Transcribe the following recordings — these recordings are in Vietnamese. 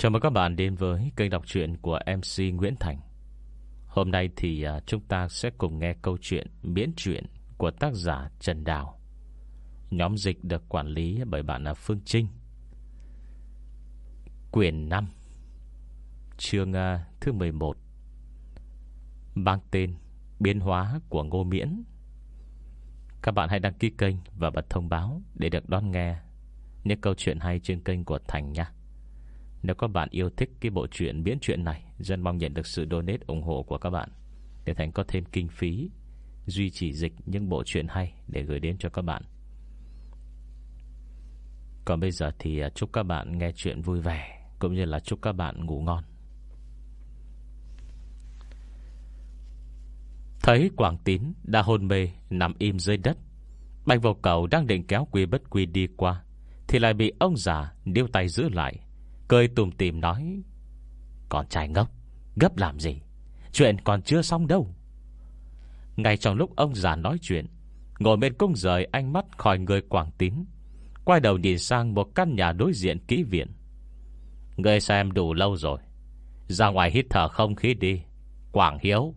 Chào mừng các bạn đến với kênh đọc truyện của MC Nguyễn Thành. Hôm nay thì à, chúng ta sẽ cùng nghe câu chuyện miễn truyện của tác giả Trần Đào. Nhóm dịch được quản lý bởi bạn là Phương Trinh. Quyền 5 Chương à, thứ 11 Mang tên Biến hóa của Ngô Miễn. Các bạn hãy đăng ký kênh và bật thông báo Để được đón nghe những câu chuyện hay trên kênh của Thành nha. Nếu các bạn yêu thích cái bộ truyện biến truyện này Dân mong nhận được sự donate ủng hộ của các bạn. Để Thành có thêm kinh phí, Duy trì dịch những bộ truyện hay Để gửi đến cho các bạn. Còn bây giờ thì à, chúc các bạn nghe chuyện vui vẻ, Cũng như là chúc các bạn ngủ ngon. Thấy Quảng Tín đã hôn mê, Nằm im dưới đất, Bạch vô cầu đang định kéo quy bất quy đi qua, Thì lại bị ông già Điêu tay giữ lại. Cười tùm tìm nói, Con trai ngốc, Gấp làm gì? Chuyện còn chưa xong đâu. Ngay trong lúc ông già nói chuyện, Ngồi bên cung rời ánh mắt khỏi người Quảng Tín, Quay đầu nhìn sang một căn nhà đối diện kỹ viện. Người xem đủ lâu rồi, Ra ngoài hít thở không khí đi, Quảng Hiếu.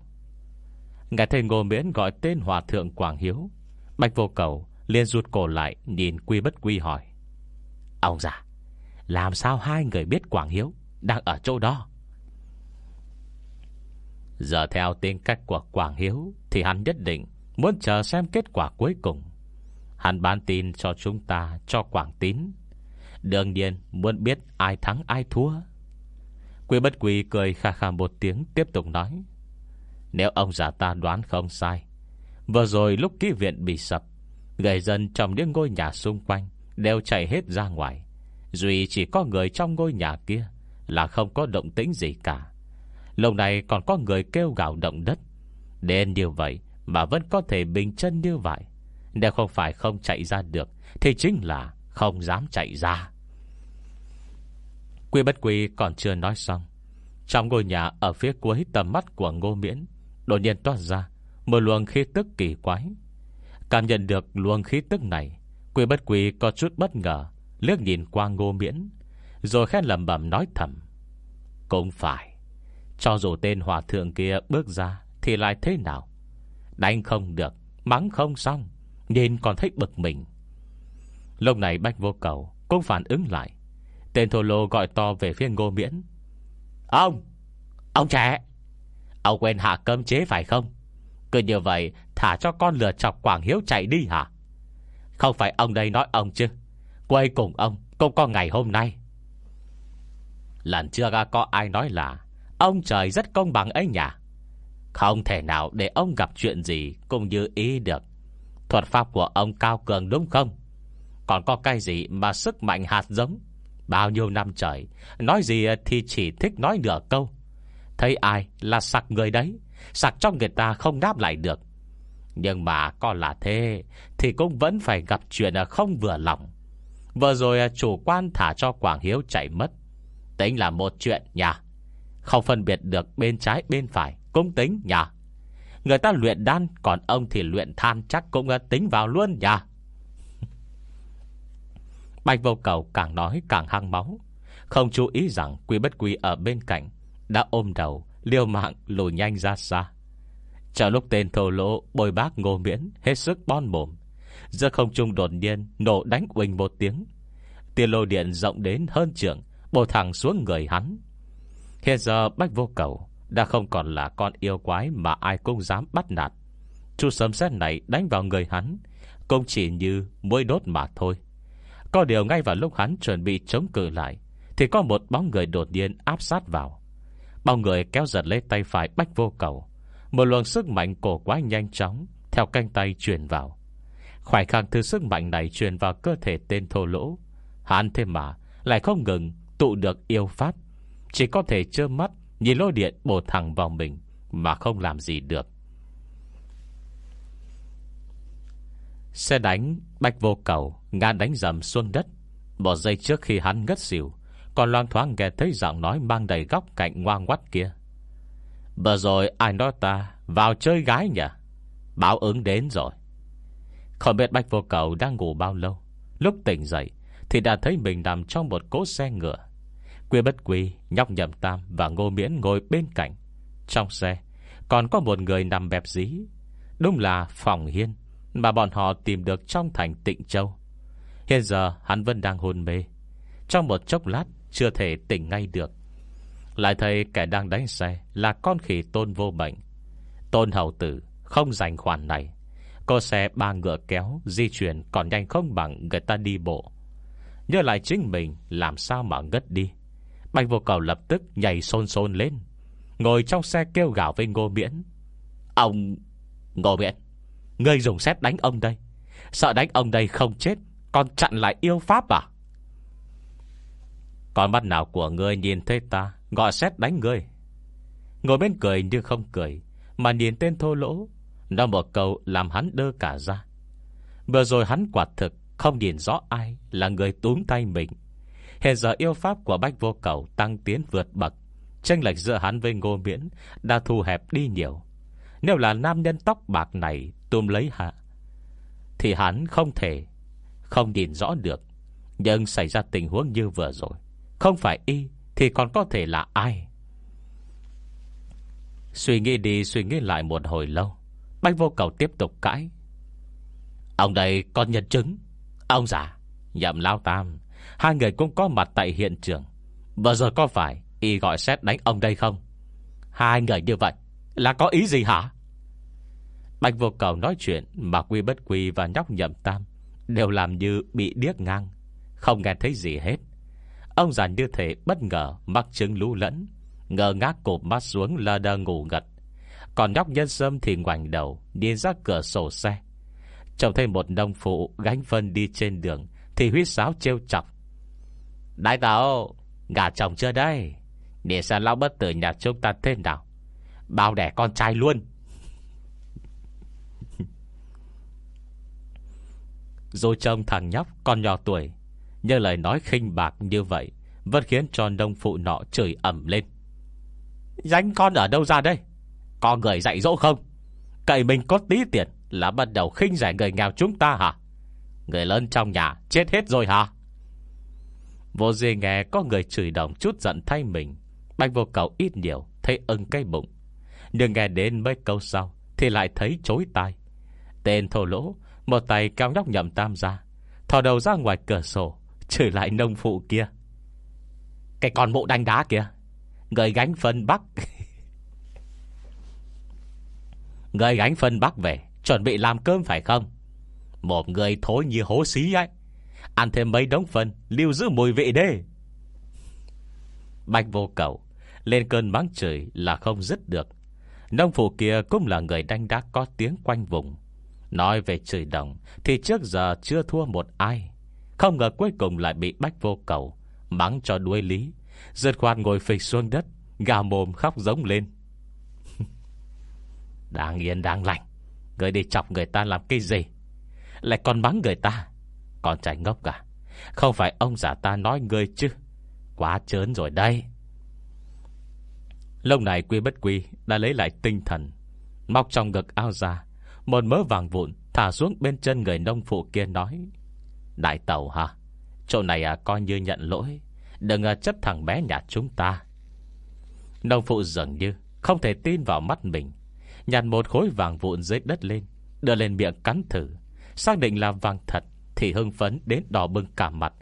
Ngài thầy Ngô Miễn gọi tên Hòa Thượng Quảng Hiếu, Bạch vô cầu liền rụt cổ lại Nhìn quy bất quy hỏi, Ông già làm sao hai người biết Quảng Hiếu Đang ở chỗ đó? Giờ theo tính cách của Quảng Hiếu Thì hắn nhất định Muốn chờ xem kết quả cuối cùng. Hắn bán tin cho chúng ta, Cho Quảng Tín. Đương nhiên muốn biết ai thắng, ai thua. Quy bất quy cười khà khà một tiếng, Tiếp tục nói, Nếu ông già ta đoán không sai, Vừa rồi lúc ký viện bị sập, Người dân trong những ngôi nhà xung quanh Đều chạy hết ra ngoài. Duy chỉ có người trong ngôi nhà kia, Là không có động tĩnh gì cả. Lâu này còn có người kêu gạo động đất. Đến như vậy Mà vẫn có thể bình chân như vậy. Nếu không phải không chạy ra được, Thì chính là không dám chạy ra. Quy bất quy còn chưa nói xong, Trong ngôi nhà ở phía cuối tầm mắt của Ngô Miễn, Đột nhiên toát ra Một luồng khí tức kỳ quái. Cảm nhận được luồng khí tức này, Quy bất quy có chút bất ngờ Liếc nhìn qua Ngô Miễn, Rồi khét lầm bẩm nói thầm. Cũng phải. Cho dù tên hòa thượng kia bước ra Thì lại thế nào? Đánh không được, Mắng không xong, Nhìn còn thích bực mình. Lúc này Bách Vô Cầu Cũng phản ứng lại. Tên thô lô gọi to về phía Ngô Miễn. Ông! Ông trẻ! Ông quên hạ cơm chế phải không? Cứ như vậy thả cho con lừa chọc Quảng Hiếu chạy đi hả? Không phải ông đây nói ông chứ. Quay cùng ông, Cũng có ngày hôm nay. Lần chưa ra có ai nói là Ông trời rất công bằng ấy nhỉ? Không thể nào để ông gặp chuyện gì Cũng như ý được. Thuật pháp của ông cao cường đúng không? Còn có cái gì mà sức mạnh hạt giống? Bao nhiêu năm trời, Nói gì thì chỉ thích nói nửa câu. Thấy ai là sặc người đấy, Sặc cho người ta không đáp lại được. Nhưng mà có là thế, Thì cũng vẫn phải gặp chuyện không vừa lòng. Vừa rồi à, chủ quan thả cho Quảng Hiếu chạy mất. Tính là một chuyện nhà Không phân biệt được bên trái, bên phải, Cũng tính nhà Người ta luyện đan, Còn ông thì luyện than chắc cũng à, tính vào luôn nhà Bạch vô cầu càng nói càng hăng máu. Không chú ý rằng Quy bất quy ở bên cạnh Đã ôm đầu Liêu mạng lùi nhanh ra xa. Chờ lúc tên thô lỗ, bồi bác ngô miễn Hết sức bon mồm Giữa không trung đột nhiên, nổ đánh quỳnh một tiếng. Tia lô điện rộng đến hơn trường Bổ thẳng xuống người hắn. Hiện giờ Bách Vô Cầu Đã không còn là con yêu quái Mà ai cũng dám bắt nạt. Chú sấm xét này đánh vào người hắn, Cũng chỉ như mũi đốt mà thôi. Có điều ngay vào lúc hắn chuẩn bị chống cự lại, Thì có một bóng người đột nhiên áp sát vào. Bao người kéo giật lấy tay phải Bách Vô Cầu. Một luồng sức mạnh cổ quái nhanh chóng Theo canh tay truyền vào. Khoảnh khắc thứ sức mạnh này truyền vào cơ thể tên thô lỗ. Hắn thêm mà Lại không ngừng tụ được yêu pháp. Chỉ có thể trơ mắt Nhìn lôi điện bổ thẳng vào mình Mà không làm gì được. Xe đánh Bạch vô cầu Ngã đánh dầm xuống đất. Một giây trước khi hắn ngất xỉu, Còn loang thoáng nghe thấy giọng nói Mang đầy góc cạnh ngoan ngoắt kia. Vừa rồi ai nói ta Vào chơi gái nhỉ? Báo ứng đến rồi khỏi biết Bạch vô cầu đang ngủ bao lâu. Lúc tỉnh dậy, Thì đã thấy mình nằm trong một cỗ xe ngựa. Quy bất quy Nhóc nhậm tam và ngô miễn ngồi bên cạnh. Trong xe, Còn có một người nằm bẹp dí. Đúng là phòng hiên, Mà bọn họ tìm được trong thành tịnh châu. Hiện giờ, hắn vẫn đang hôn mê. Trong một chốc lát, Chưa thể tỉnh ngay được. Lại thấy kẻ đang đánh xe Là con khỉ tôn vô bệnh Tôn hậu tử, không dành khoản này. Có xe ba ngựa kéo, Di chuyển còn nhanh không bằng người ta đi bộ. Nhớ lại chính mình, Làm sao mà ngất đi? Bạch vô cầu lập tức nhảy xôn xôn lên, Ngồi trong xe kêu gạo với Ngô Miễn. Ông Ngô Miễn, Ngươi dùng xét đánh ông đây. Sợ đánh ông đây không chết, Còn chặn lại yêu pháp à? Còn mắt nào của ngươi nhìn thấy ta, Gọi xét đánh ngươi. Ngồi bên cười như không cười, Mà nhìn tên thô lỗ Nói một câu làm hắn đơ cả ra. Vừa rồi hắn quả thực Không nhìn rõ ai là người túm tay mình. Hiện giờ yêu pháp của Bách Vô Cầu Tăng tiến vượt bậc Tranh lệch giữa hắn với Ngô Miễn Đã thu hẹp đi nhiều. Nếu là nam nhân tóc bạc này Tùm lấy hạ, Thì hắn không thể Không nhìn rõ được. Nhưng xảy ra tình huống như vừa rồi, Không phải y Thì còn có thể là ai? Suy nghĩ đi, suy nghĩ lại một hồi lâu. Bách vô cầu tiếp tục cãi. Ông đây còn nhân chứng. Ông già, Nhậm lao tam, Hai người cũng có mặt tại hiện trường. Vừa rồi có phải Y gọi xét đánh ông đây không? Hai người như vậy Là có ý gì hả? Bạch vô cầu nói chuyện Mà quy bất quy và nhóc nhậm tam Đều làm như bị điếc ngang, Không nghe thấy gì hết. Ông già như thể bất ngờ Mắc chứng lũ lẫn Ngờ ngác cột mắt xuống lơ đơ ngủ gật còn nhóc nhân sâm thì ngoảnh đầu Nhìn ra cửa sổ xe. Trông thấy một nông phụ gánh phân đi trên đường, Thì huyết sáo trêu chọc. Đại tàu Gà chồng chưa đây? Để xem lão bất tử nhà chúng ta thế nào? Bao đẻ con trai luôn. Rồi trông thằng nhóc Con nhỏ tuổi, Nhưng lời nói khinh bạc như vậy Vẫn khiến cho nông phụ nọ chửi ẩm lên. Danh con ở đâu ra đây? Có người dạy dỗ không? Cậy mình có tí tiền Là bắt đầu khinh rẻ người nghèo chúng ta hả? Người lớn trong nhà chết hết rồi hả? Vô dì nghe có người chửi đồng chút giận thay mình. Bạch vô cầu ít nhiều Thấy ưng cái bụng. Nhưng nghe đến mấy câu sau Thì lại thấy chối tai. Tên thổ lỗ, Một tay cao nhóc nhậm tam ra Thò đầu ra ngoài cửa sổ, Chửi lại nông phụ kia. Cái con mụ đánh đá kìa Người gánh phân bắc. Người gánh phân bắc về, Chuẩn bị làm cơm phải không? Một người thối như hố xí ấy. Ăn thêm mấy đống phân, Lưu giữ mùi vị đê Bạch vô cầu, Lên cơn mắng chửi là không dứt được. Nông phụ kia cũng là người đánh đá có tiếng quanh vùng. Nói về chửi đồng, Thì trước giờ chưa thua một ai. Không ngờ cuối cùng lại bị bách vô cầu Mắng cho đuôi lý. Giật khoan ngồi phịch xuống đất Gà mồm khóc giống lên. Đang yên đang lành. Người đi chọc người ta làm cái gì? Lại còn mắng người ta. Con trai ngốc cả? Không phải ông giả ta nói người chứ? Quá chớn rồi đây. Lúc này quy bất quy Đã lấy lại tinh thần Móc trong ngực ao ra Một mớ vàng vụn thả xuống bên chân người nông phụ kia nói Đại tàu hả? Chỗ này à coi như nhận lỗi. Đừng à, chấp thằng bé nhà chúng ta. Nông phụ dường như Không thể tin vào mắt mình. Nhặt một khối vàng vụn dưới đất lên, Đưa lên miệng cắn thử. Xác định là vàng thật, Thì hưng phấn đến đỏ bừng cả mặt.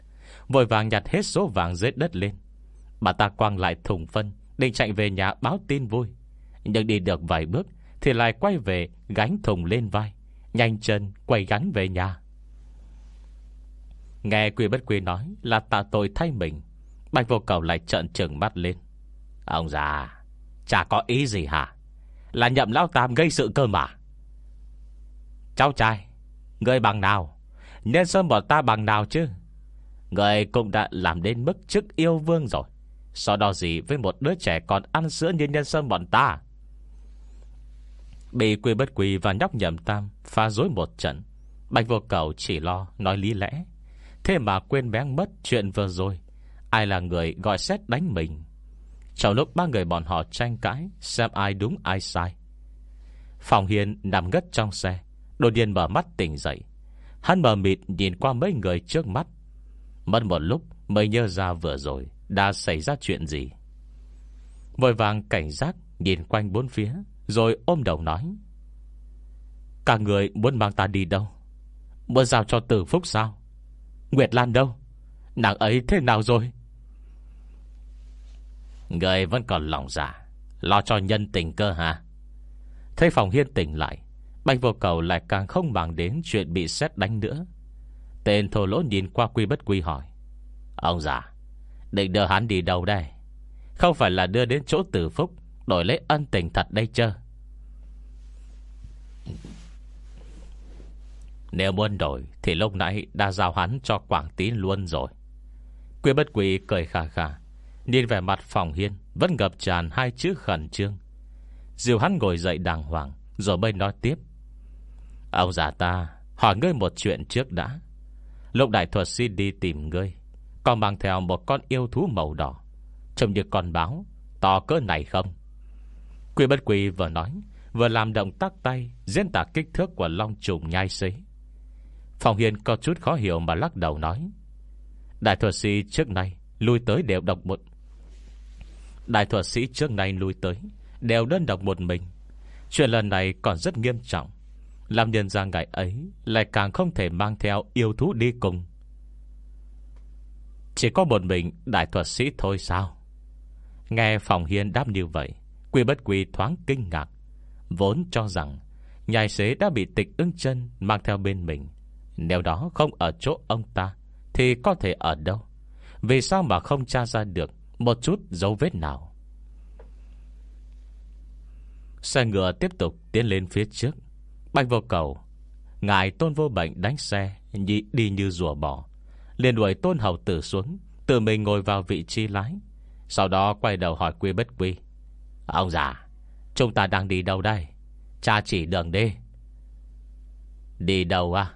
Vội vàng nhặt hết số vàng dưới đất lên. Bà ta quăng lại thùng phân, Định chạy về nhà báo tin vui. Nhưng đi được vài bước, Thì lại quay về, gánh thùng lên vai, Nhanh chân quay gắn về nhà. Nghe quy bất quy nói Là tạ tội thay mình, Bạch vô cầu lại trợn trừng mắt lên. Ông già, Chả có ý gì hả? Là nhậm lão tam gây sự cơ mà. Cháu trai, Người bằng nào? Nên sơn bọn ta bằng nào chứ? Người cũng đã làm đến mức chức yêu vương rồi. So đo gì với một đứa trẻ còn ăn sữa như nhân sơn bọn ta? Bị quy bất quy và nhóc nhậm tam Pha dối một trận. Bạch vô cầu chỉ lo, nói lý lẽ. Thế mà quên bén mất chuyện vừa rồi. Ai là người gọi xét đánh mình? Trong lúc ba người bọn họ tranh cãi, Xem ai đúng, ai sai. Phòng Hiền nằm ngất trong xe, Đột nhiên mở mắt tỉnh dậy. Hắn mở mịt nhìn qua mấy người trước mắt. Mất một lúc, mới nhớ ra vừa rồi Đã xảy ra chuyện gì. Vội vàng cảnh giác Nhìn quanh bốn phía, Rồi ôm đầu nói. Cả người muốn mang ta đi đâu? Muốn giao cho tử phúc sao? Nguyệt Lan đâu? Nàng ấy thế nào rồi? Người vẫn còn lòng giả Lo cho nhân tình cơ hả? Thấy phòng hiên tỉnh lại, Bạch vô cầu lại càng không bằng đến Chuyện bị xét đánh nữa. Tên thổ lỗ nhìn qua quy bất quy hỏi. Ông già, Định đưa hắn đi đâu đây? Không phải là đưa đến chỗ tử phúc, Đổi lấy ân tình thật đây chưa Nếu muốn đổi, Thì lúc nãy đã giao hắn cho Quảng Tín luôn rồi. Quy bất quy cười khà khà Nhìn vẻ mặt phòng hiên, Vẫn ngập tràn hai chữ khẩn trương. Diều hắn ngồi dậy đàng hoàng, Rồi mới nói tiếp. Ông già ta, hỏi ngươi một chuyện trước đã. Lúc đại thuật sĩ đi tìm ngươi, Còn mang theo một con yêu thú màu đỏ. Trông như con báo, To cỡ này không? Quy bất quy vừa nói, Vừa làm động tác tay, Diễn tả kích thước của long trùng nhai xế. Phòng Hiền có chút khó hiểu mà lắc đầu nói. Đại thuật sĩ trước nay Lui tới đều đọc một Đại thuật sĩ trước nay lui tới, Đều đơn độc một mình. Chuyện lần này còn rất nghiêm trọng. Làm nhân ra ngày ấy Lại càng không thể mang theo yêu thú đi cùng. Chỉ có một mình Đại thuật sĩ thôi sao? Nghe phòng hiên đáp như vậy, Quy bất quy thoáng kinh ngạc, Vốn cho rằng Nhài xế đã bị tịch ưng chân Mang theo bên mình. Nếu đó không ở chỗ ông ta, Thì có thể ở đâu? Vì sao mà không tra ra được? Một chút dấu vết nào. Xe ngựa tiếp tục tiến lên phía trước. Bạch vô cầu, Ngài tôn vô bệnh đánh xe, nhị Đi như rùa bò. Liền đuổi tôn hầu tử xuống, Tự mình ngồi vào vị trí lái. Sau đó quay đầu hỏi quy bất quy, Ông già, Chúng ta đang đi đâu đây? Cha chỉ đường đi Đi đâu à?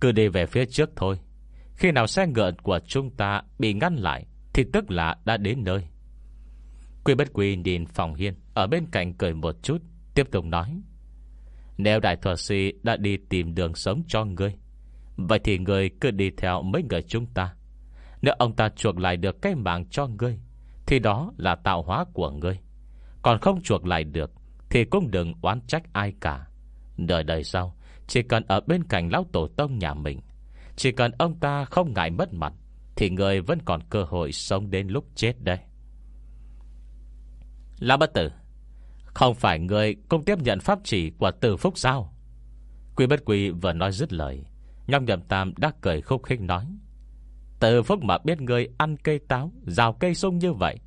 Cứ đi về phía trước thôi. Khi nào xe ngựa của chúng ta Bị ngăn lại thì tức là đã đến nơi. Quy bất quy nhìn phòng hiên Ở bên cạnh cười một chút, Tiếp tục nói, Nếu đại thuật sĩ đã đi tìm đường sống cho ngươi, Vậy thì ngươi cứ đi theo mấy người chúng ta. Nếu ông ta chuộc lại được cái mạng cho ngươi, Thì đó là tạo hóa của ngươi. Còn không chuộc lại được, Thì cũng đừng oán trách ai cả. Đời đời sau, Chỉ cần ở bên cạnh lão tổ tông nhà mình, Chỉ cần ông ta không ngại mất mặt thì người vẫn còn cơ hội sống đến lúc chết đây. Lão bất tử, Không phải người cũng tiếp nhận pháp chỉ của tử phúc sao? Quy bất quy vừa nói dứt lời, Nhong nhậm tam đã cười khúc khích nói Tử phúc mà biết người ăn cây táo, Rào cây sung như vậy,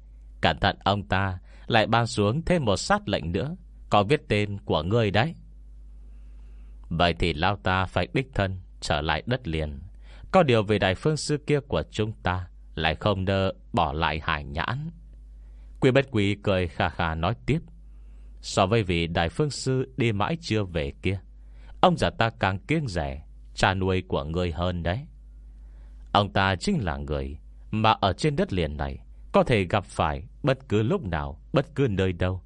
Cẩn thận ông ta Lại ban xuống thêm một sát lệnh nữa, Có viết tên của người đấy. Vậy thì Lao ta phải đích thân Trở lại đất liền. Có điều về đại phương sư kia của chúng ta Lại không nơ bỏ lại hải nhãn. Quy bất quỷ cười khà khà nói tiếp. So với vị đại phương sư đi mãi chưa về kia, Ông già ta càng kiêng rẻ, Cha nuôi của người hơn đấy. Ông ta chính là người Mà ở trên đất liền này Có thể gặp phải bất cứ lúc nào, Bất cứ nơi đâu.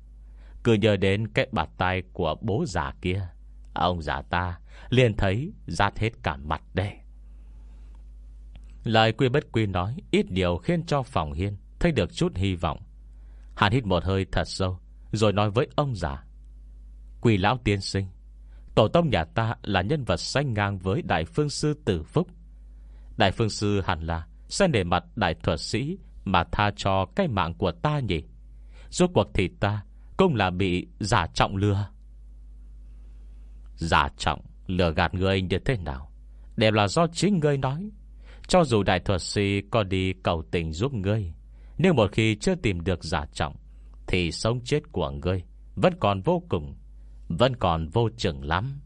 Cứ nhớ đến cái bạt tay của bố già kia, Ông già ta liền thấy Rát hết cả mặt đây Lời quy bất quy nói, Ít điều khiến cho phòng hiên Thấy được chút hy vọng. Hàn hít một hơi thật sâu, Rồi nói với ông già, Quỳ lão tiên sinh, Tổ tông nhà ta là nhân vật sánh ngang với Đại Phương Sư Tử Phúc. Đại Phương Sư hẳn là Sẽ để mặt đại thuật sĩ Mà tha cho cái mạng của ta nhỉ? Rốt cuộc thì ta Cũng là bị giả trọng lừa. Giả trọng Lừa gạt người như thế nào? Đều là do chính ngươi nói. Cho dù đại thuật sĩ có đi cầu tình giúp ngươi nếu một khi chưa tìm được giả trọng, Thì sống chết của ngươi Vẫn còn vô cùng, Vẫn còn vô chừng lắm.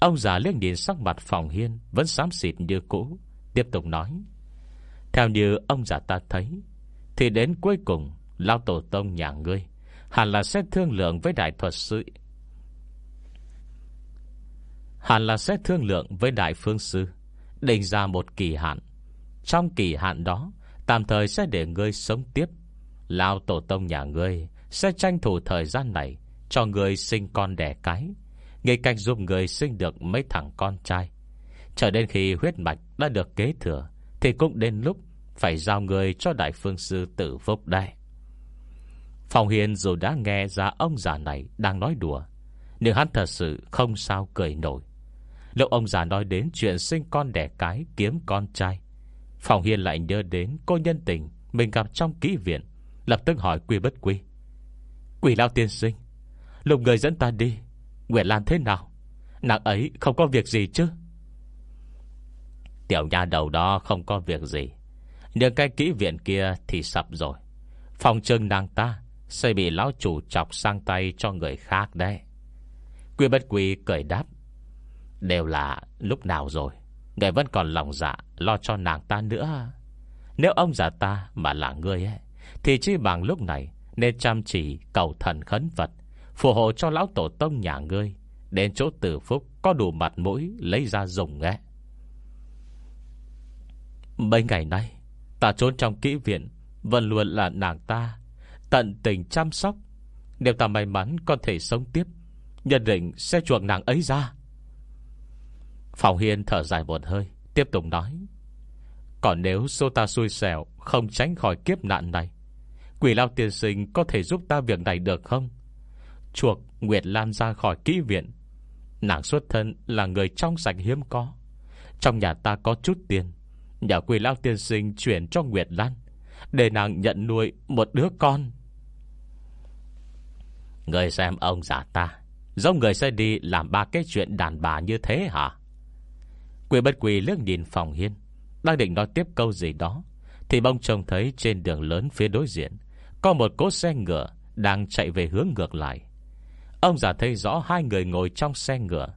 Ông già liếc nhìn sắc mặt phòng hiên, Vẫn xám xịt như cũ, Tiếp tục nói, Theo như ông già ta thấy, Thì đến cuối cùng Lao tổ tông nhà ngươi Hẳn là sẽ thương lượng với đại thuật sư. Hẳn là sẽ thương lượng với đại phương sư. Định ra một kỳ hạn. Trong kỳ hạn đó, Tạm thời sẽ để ngươi sống tiếp. Lao tổ tông nhà ngươi Sẽ tranh thủ thời gian này Cho ngươi sinh con đẻ cái, Ngay cạnh giúp người sinh được mấy thằng con trai. Chờ đến khi huyết mạch đã được kế thừa, Thì cũng đến lúc Phải giao người cho đại phương sư tử phúc đây Phòng Hiền dù đã nghe ra ông già này đang nói đùa, Nhưng hắn thật sự không sao cười nổi. Lúc ông già nói đến chuyện sinh con đẻ cái, kiếm con trai Phòng hiên lại nhớ đến cô nhân tình Mình gặp trong kỹ viện, Lập tức hỏi quy bất quy. Quỷ lao tiên sinh, Lục người dẫn ta đi Nguyệt Lan thế nào? Nàng ấy không có việc gì chứ? Tiểu nha đầu đó không có việc gì, Nhưng cái kỹ viện kia thì sập rồi. Phòng trưng nàng ta Sẽ bị lão chủ chọc sang tay cho người khác đấy. Quy bất quy cười đáp. Đều là lúc nào rồi? Người vẫn còn lòng dạ Lo cho nàng ta nữa à? Nếu ông già ta mà là người ấy, Thì chỉ bằng lúc này Nên chăm chỉ cầu thần khấn Phật, Phù hộ cho lão tổ tông nhà ngươi, Đến chỗ tử phúc Có đủ mặt mũi lấy ra dùng ấy. Mấy ngày nay, Ta trốn trong kỹ viện, Vẫn luôn là nàng ta, Tận tình chăm sóc. Nếu ta may mắn có thể sống tiếp Nhân định sẽ chuộc nàng ấy ra. Phòng Hiên thở dài một hơi, Tiếp tục nói. Còn nếu số ta xui xẻo, Không tránh khỏi kiếp nạn này, Quỷ lao tiên sinh có thể giúp ta việc này được không? Chuộc Nguyệt Lan ra khỏi kỹ viện. Nàng xuất thân là người trong sạch hiếm có. Trong nhà ta có chút tiền. Nhà quỷ lao tiên sinh chuyển cho Nguyệt Lan, Để nàng nhận nuôi một đứa con. Người xem ông giả ta, Giống người sẽ đi làm ba cái chuyện đàn bà như thế hả? Quỷ bất quỷ lướt nhìn phòng hiên, Đang định nói tiếp câu gì đó, Thì bông trông thấy trên đường lớn phía đối diện, Có một cỗ xe ngựa Đang chạy về hướng ngược lại. Ông giả thấy rõ hai người ngồi trong xe ngựa.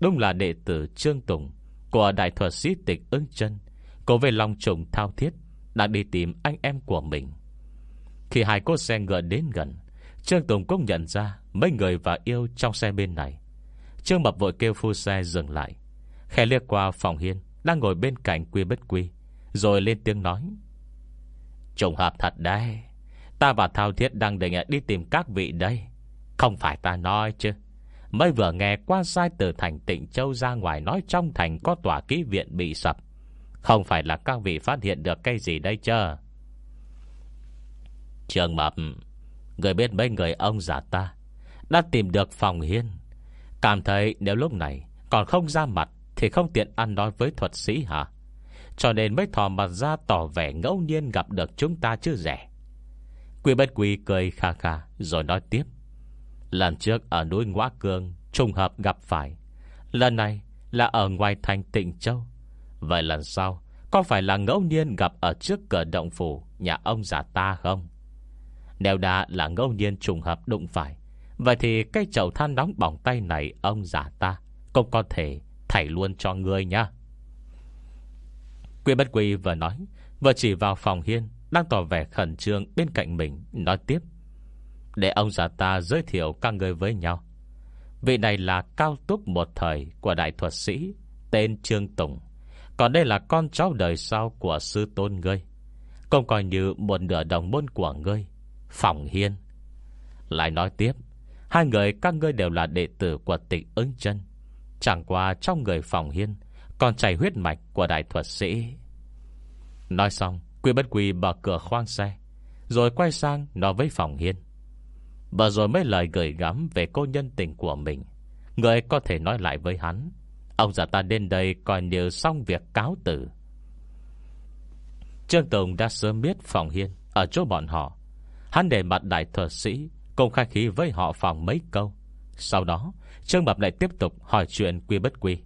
Đúng là đệ tử Trương Tùng Của đại thuật sĩ tịch ưng chân, Cố về lòng trùng thao thiết Đang đi tìm anh em của mình. Khi hai cỗ xe ngựa đến gần, Trương Tùng cũng nhận ra Mấy người và yêu trong xe bên này. Trương Mập vội kêu phu xe dừng lại. Khẽ liếc qua phòng hiên, Đang ngồi bên cạnh quy bất quy, Rồi lên tiếng nói. Trùng hợp thật đấy, Ta và Thao Thiết đang định đi tìm các vị đây. Không phải ta nói chứ. Mới vừa nghe qua sai từ thành tịnh Châu ra ngoài Nói trong thành có tòa ký viện bị sập. Không phải là các vị phát hiện được cái gì đây chứ Trường Mập, Người biết mấy người ông giả ta, Đã tìm được phòng hiên. Cảm thấy nếu lúc này Còn không ra mặt thì không tiện ăn nói với thuật sĩ hả? Cho nên mới thò mặt ra tỏ vẻ ngẫu nhiên gặp được chúng ta chứ rẻ. Quỷ bất quỷ cười kha kha, Rồi nói tiếp. Lần trước ở núi Ngoã Cương, Trùng hợp gặp phải. Lần này là ở ngoài thành Tịnh Châu. Vậy lần sau, Có phải là ngẫu nhiên gặp ở trước cửa động phủ Nhà ông già ta không? Nếu đã là ngẫu nhiên trùng hợp đụng phải, Vậy thì cái chậu than nóng bỏng tay này Ông già ta Cũng có thể thảy luôn cho ngươi nha Quy bất quy vừa nói, Vừa chỉ vào phòng hiên, Đang tỏ vẻ khẩn trương bên cạnh mình, Nói tiếp. Để ông già ta giới thiệu các người với nhau. Vị này là cao túc một thời Của đại thuật sĩ, Tên Trương Tùng. Còn đây là con cháu đời sau của sư tôn ngươi. Cũng coi như một nửa đồng môn của ngươi, Phòng hiên. Lại nói tiếp, Hai người các ngươi đều là đệ tử của tịch ứng chân. Chẳng qua trong người phòng hiên, Còn chảy huyết mạch của đại thuật sĩ. Nói xong, Quy bất quy mở cửa khoang xe, Rồi quay sang nói với phòng hiên. Và rồi mấy lời gửi gắm Về cô nhân tình của mình, Người có thể nói lại với hắn, Ông già ta đến đây coi như xong việc cáo tử Trương Tùng đã sớm biết phòng hiên Ở chỗ bọn họ. Hắn để mặt đại thuật sĩ Cùng khai khí với họ phòng mấy câu. Sau đó Trương Mập lại tiếp tục hỏi chuyện quy bất quy.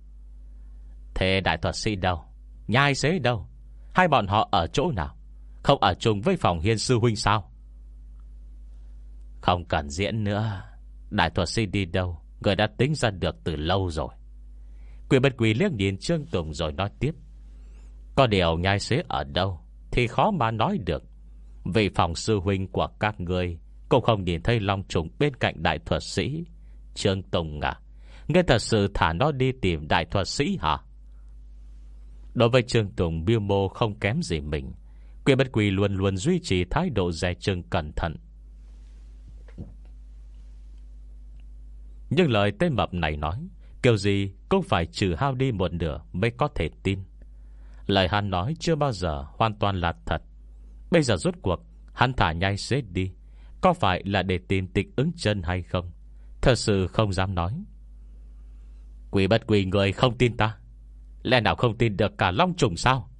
Thế đại thuật sĩ đâu? Nhai xế đâu? Hai bọn họ ở chỗ nào? Không ở chung với phòng hiên sư huynh sao? Không cần diễn nữa. Đại thuật sĩ đi đâu? Người đã tính ra được từ lâu rồi. Quy bất quy liếc nhìn Trương Tùng rồi nói tiếp. Có điều nhai xế ở đâu Thì khó mà nói được. Vì phòng sư huynh của các người Cũng không nhìn thấy Long trùng bên cạnh đại thuật sĩ. Trương Tùng à? Nghe thật sự thả nó đi tìm đại thuật sĩ hả? Đối với Trương Tùng, Biêu mô không kém gì mình. Quyền bất quỳ luôn luôn duy trì thái độ dè chừng cẩn thận. Nhưng lời tên mập này nói, Kiểu gì cũng phải trừ hao đi một nửa Mới có thể tin. Lời hắn nói chưa bao giờ hoàn toàn là thật. Bây giờ rốt cuộc, Hắn thả nhai xế đi, Có phải là để tìm tịch ứng chân hay không? Thật sự không dám nói. Quỷ bất quỷ người không tin ta. Lẽ nào không tin được cả Long trùng sao?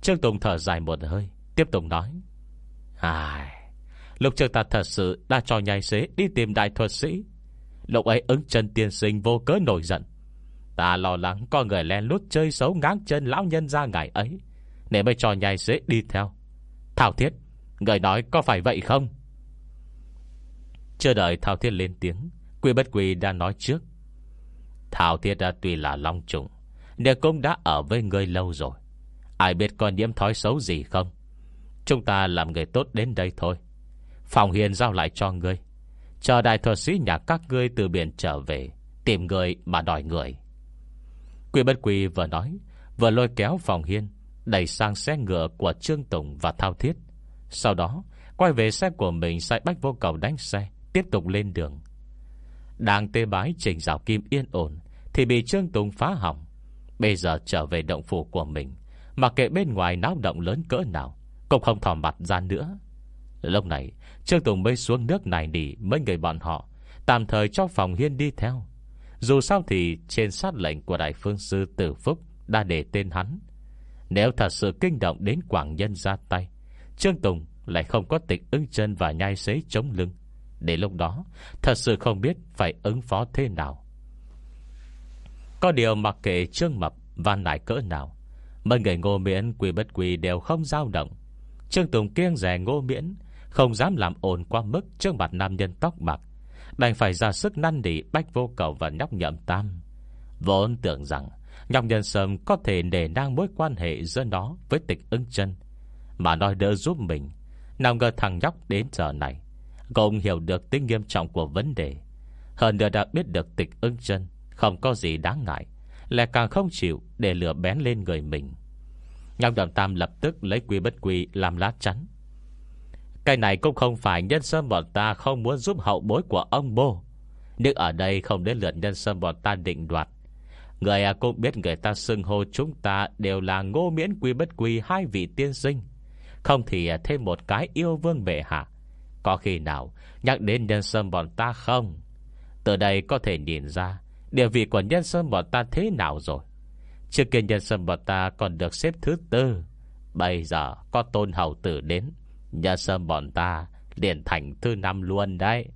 Trương Tùng thở dài một hơi Tiếp tục nói. Ai, Lúc trước ta thật sự đã cho nhai xế đi tìm đại thuật sĩ. Lúc ấy ứng chân tiên sinh vô cớ nổi giận. Ta lo lắng có người len lút chơi xấu ngáng chân lão nhân ra ngày ấy Nên mới cho nhai xế đi theo. Thảo Thiết Người nói có phải vậy không? Chưa đợi Thảo Thiết lên tiếng, Quy bất quy đã nói trước. Thảo Thiết đã tuy là long trùng, Nhưng cũng đã ở với người lâu rồi. Ai biết con nhiễm thói xấu gì không? Chúng ta làm người tốt đến đây thôi. Phòng hiền giao lại cho ngươi. Chờ đại thuật sĩ nhà các ngươi từ biển trở về, Tìm người mà đòi người. Quy bất quy vừa nói, Vừa lôi kéo phòng hiên Đẩy sang xe ngựa của Trương Tùng và Thao Thiết. Sau đó, Quay về xe của mình sai bách vô cầu đánh xe. Tiếp tục lên đường. Đang tê bái trình rào kim yên ổn, Thì bị Trương Tùng phá hỏng. Bây giờ trở về động phủ của mình, Mà kệ bên ngoài náo động lớn cỡ nào, Cũng không thò mặt ra nữa. Lúc này, Trương Tùng mới xuống nước này đi Mấy người bọn họ, Tạm thời cho phòng hiên đi theo. Dù sao thì trên sát lệnh của Đại Phương Sư Tử Phúc Đã để tên hắn. Nếu thật sự kinh động đến Quảng Nhân ra tay, Trương Tùng lại không có tịch ứng chân và nhai xế chống lưng. Để lúc đó, Thật sự không biết phải ứng phó thế nào. Có điều mặc kệ Trương Mập Van nải cỡ nào, Mấy người ngô miễn quỳ bất quỳ đều không dao động. Trương Tùng kiêng rẻ ngô miễn, Không dám làm ồn qua mức Trước mặt nam nhân tóc bạc, Đành phải ra sức năn nỉ Bách vô cầu và nhóc nhậm tam. Vốn tưởng rằng Nhọc nhân sâm có thể để nang mối quan hệ Giữa nó với tịch ưng chân, Mà nói đỡ giúp mình, Nào ngờ thằng nhóc đến giờ này cũng hiểu được tính nghiêm trọng của vấn đề. Hơn nữa đã biết được tịch ưng chân, Không có gì đáng ngại, Lại càng không chịu để lửa bén lên người mình. Nhóc nhậm tam lập tức lấy quy bất quy Làm lá chắn. Cái này cũng không phải nhân sâm bọn ta Không muốn giúp hậu bối của ông bô. Nhưng ở đây không đến lượt nhân sâm bọn ta định đoạt. Người à cũng biết người ta xưng hô chúng ta Đều là ngô miễn quy bất quy Hai vị tiên sinh. Không thì à, thêm một cái yêu vương bệ hạ. Có khi nào Nhắc đến nhân sâm bọn ta không? Từ đây có thể nhìn ra Địa vị của nhân sâm bọn ta thế nào rồi. Trước kia nhân sâm bọn ta còn được xếp thứ tư, Bây giờ có tôn hầu tử đến, nhân sâm bọn ta liền thành thứ năm luôn đấy.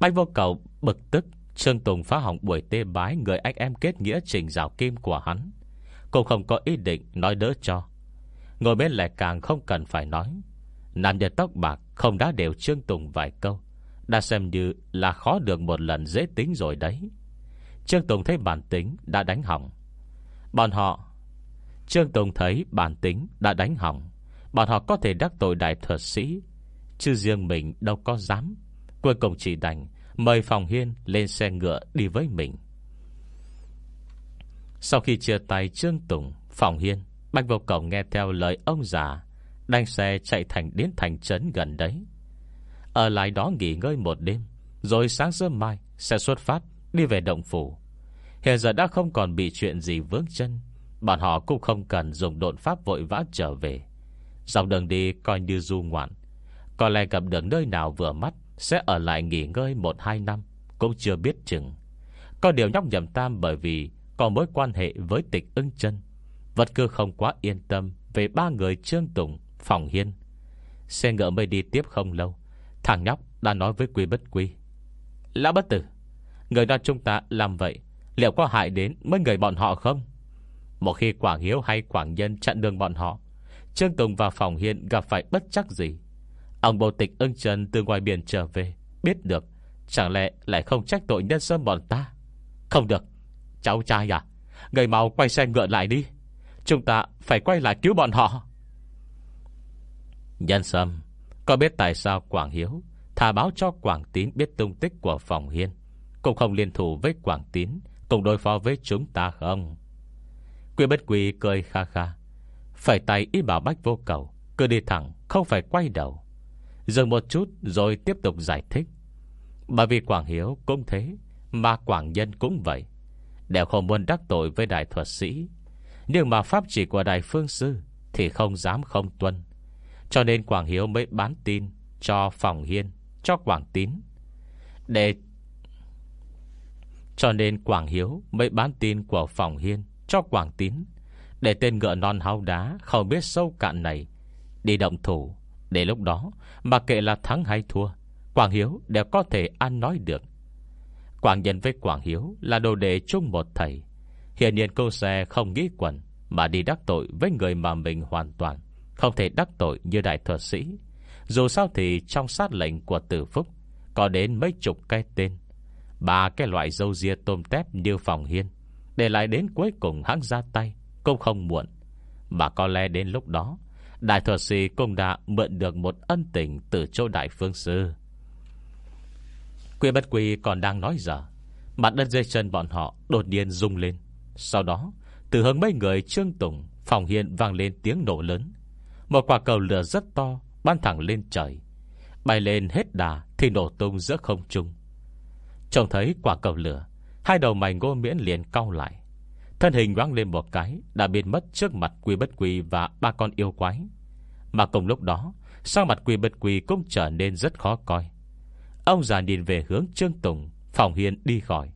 Bách vô cầu bực tức, Trương Tùng phá hỏng buổi tê bái Người anh em kết nghĩa trình rào kim của hắn. Cũng không có ý định nói đỡ cho. Ngồi bên lại càng không cần phải nói. Nam nhân tóc bạc Không đã đều Trương Tùng vài câu. Đã xem như là khó được một lần dễ tính rồi đấy. Trương Tùng thấy bản tính đã đánh hỏng. Bọn họ, Trương Tùng thấy bản tính đã đánh hỏng. Bọn họ có thể đắc tội đại thuật sĩ, Chứ riêng mình đâu có dám. Cuối cùng chỉ đành Mời Phòng Hiên lên xe ngựa đi với mình. Sau khi chia tay Trương Tùng, Phòng Hiên Bạch vô cổng nghe theo lời ông già Đánh xe chạy thành đến thành trấn gần đấy. Ở lại đó nghỉ ngơi một đêm Rồi sáng sớm mai Sẽ xuất phát đi về động phủ. Hiện giờ đã không còn bị chuyện gì vướng chân Bọn họ cũng không cần dùng độn pháp vội vã trở về. Dọc đường đi coi như du ngoạn Có lẽ gặp được nơi nào vừa mắt Sẽ ở lại nghỉ ngơi một hai năm Cũng chưa biết chừng. Có điều nhóc nhầm tam bởi vì Có mối quan hệ với tịch ưng chân Vật cơ không quá yên tâm Về ba người Trương Tùng, Phòng Hiên. Xe ngựa mới đi tiếp không lâu, Thằng nhóc đã nói với Quy Bất Quy. Lão bất tử, Người đó chúng ta làm vậy, Liệu có hại đến mấy người bọn họ không? Một khi Quảng Hiếu hay Quảng Nhân chặn đường bọn họ, Trương Tùng và Phòng Hiên gặp phải bất chắc gì? Ông bầu tịch ưng trần từ ngoài biển trở về, Biết được Chẳng lẽ lại không trách tội nhân dân bọn ta? Không được, Cháu trai à Người mau quay xe ngựa lại đi. Chúng ta phải quay lại cứu bọn họ. Nhân sâm, Có biết tại sao Quảng Hiếu Thả báo cho Quảng Tín biết tung tích của Phòng Hiên? Cũng không liên thủ với Quảng Tín, Cùng đối phó với chúng ta không? Quy bất quy cười kha kha. Phải tay ý bảo bách vô cầu, Cứ đi thẳng, không phải quay đầu. Dừng một chút rồi tiếp tục giải thích. Bởi vì Quảng Hiếu cũng thế, Mà Quảng Nhân cũng vậy. Đều không muốn đắc tội với đại thuật sĩ. Nhưng mà pháp chỉ của Đại Phương Sư Thì không dám không tuân. Cho nên Quảng Hiếu mới bán tin Cho Phòng Hiên, Cho Quảng Tín. Để Cho nên Quảng Hiếu mới bán tin của Phòng Hiên Cho Quảng Tín. Để tên ngựa non hao đá, Không biết sâu cạn này, Đi động thủ. Để lúc đó, Mà kệ là thắng hay thua, Quảng Hiếu đều có thể ăn nói được. Quảng Nhân với Quảng Hiếu Là đồ đệ chung một thầy. Hiện nhiên cô xe không nghĩ quẩn, Mà đi đắc tội với người mà mình hoàn toàn không thể đắc tội như đại thuật sĩ. Dù sao thì trong sát lệnh của tử phúc, Có đến mấy chục cái tên. Ba cái loại dâu ria tôm tép như phòng hiên, Để lại đến cuối cùng hắn ra tay Cũng không muộn. Mà có lẽ đến lúc đó, Đại thuật sĩ cũng đã mượn được một ân tình Từ chỗ đại phương sư. Quy bất quy còn đang nói giờ Mặt đất dây chân bọn họ đột nhiên rung lên. Sau đó, Từ hướng mấy người Trương Tùng, Phòng hiện vang lên tiếng nổ lớn. Một quả cầu lửa rất to ban thẳng lên trời. Bay lên hết đà Thì nổ tung giữa không trung. Trông thấy quả cầu lửa, Hai đầu mày ngô miễn liền cau lại. Thân hình vắng lên một cái, Đã biến mất trước mặt quy bất quy Và ba con yêu quái. Mà cùng lúc đó, Sau mặt quy bất quy cũng trở nên rất khó coi. Ông già nhìn về hướng Trương Tùng, Phòng hiên đi khỏi,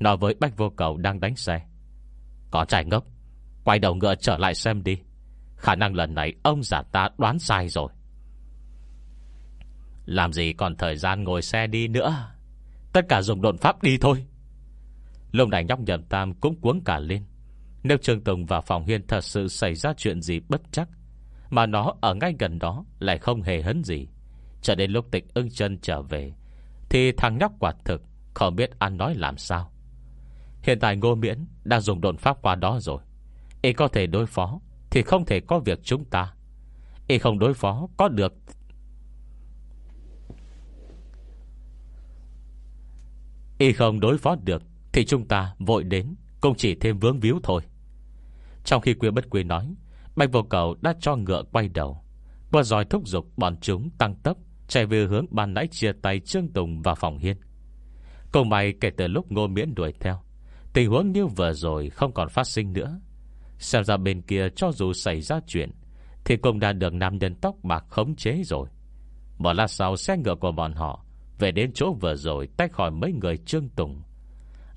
Nói với Bách Vô Cầu đang đánh xe. Có trai ngốc, Quay đầu ngựa trở lại xem đi. Khả năng lần này, ông già ta đoán sai rồi. Làm gì còn thời gian ngồi xe đi nữa? Tất cả dùng độn pháp đi thôi. Lúc này nhóc nhầm tam cũng cuống cả lên. Nếu Trương Tùng và Phòng Hiên Thật sự xảy ra chuyện gì bất chắc, Mà nó ở ngay gần đó Lại không hề hấn gì. Cho đến lúc tịch ưng chân trở về, thì thằng nhóc quả thực Không biết ăn nói làm sao. Hiện tại Ngô Miễn đang dùng đồn pháp qua đó rồi. Ý có thể đối phó thì không thể có việc chúng ta. Y không đối phó, có được. Y không đối phó được, Thì chúng ta vội đến, Cũng chỉ thêm vướng víu thôi. Trong khi quyên bất quy nói, Bạch vô cầu đã cho ngựa quay đầu. Qua dòi thúc giục bọn chúng tăng tốc, Chạy về hướng ban nãy chia tay Trương Tùng và Phòng Hiên. Cùng mày kể từ lúc Ngô Miễn đuổi theo, Tình huống như vừa rồi Không còn phát sinh nữa. Xem ra bên kia cho dù xảy ra chuyện, Thì cũng đã được nam nhân tóc bạc khống chế rồi. Một lát sau xe ngựa của bọn họ Về đến chỗ vừa rồi Tách khỏi mấy người Trương Tùng.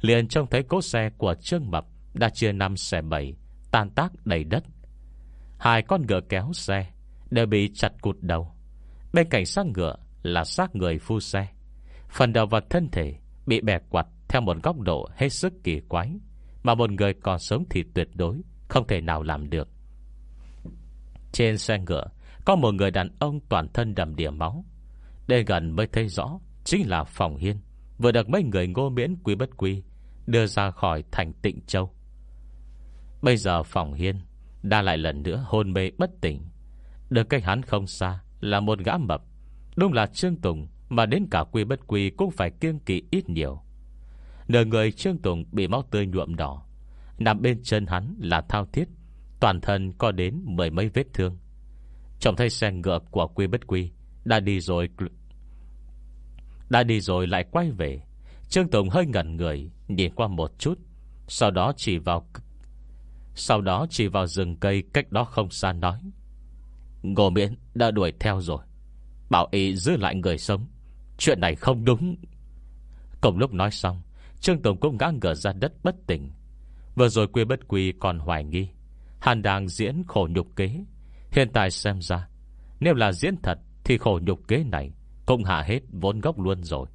Liền trông thấy cỗ xe của Trương Mập Đã chia năm xe bảy, Tan tác đầy đất. Hai con ngựa kéo xe Đều bị chặt cụt đầu. Bên cạnh xác ngựa là xác người phu xe. Phần đầu và thân thể Bị bẻ quặt theo một góc độ hết sức kỳ quái, Mà một người còn sống thì tuyệt đối không thể nào làm được. Trên xe ngựa, Có một người đàn ông toàn thân đầm điểm máu. Đến gần mới thấy rõ, Chính là Phòng Hiên, Vừa được mấy người ngô miễn quý bất quý Đưa ra khỏi thành tịnh châu. Bây giờ Phòng Hiên Đã lại lần nữa hôn mê bất tỉnh. Được cách hắn không xa là một gã mập. Đúng là Trương Tùng Mà đến cả quy bất quy cũng phải kiêng kỵ ít nhiều. Nửa người Trương Tùng Bị máu tươi nhuộm đỏ. Nằm bên chân hắn là thao thiết, Toàn thân có đến mười mấy vết thương. Trông thấy xe ngựa của quy bất quy Đã đi rồi Đã đi rồi lại quay về. Trương Tùng hơi ngẩn người, Nhìn qua một chút, Sau đó chỉ vào Sau đó chỉ vào rừng cây cách đó không xa nói, Ngô Miễn đã đuổi theo rồi, Bảo y giữ lại người sống, Chuyện này không đúng. Cùng lúc nói xong, Trương Tùng cũng ngã ngờ ra đất bất tỉnh. Vừa rồi quy bất quy còn hoài nghi. Hàn đang diễn khổ nhục kế. Hiện tại xem ra, Nếu là diễn thật Thì khổ nhục kế này Cũng hạ hết vốn gốc luôn rồi.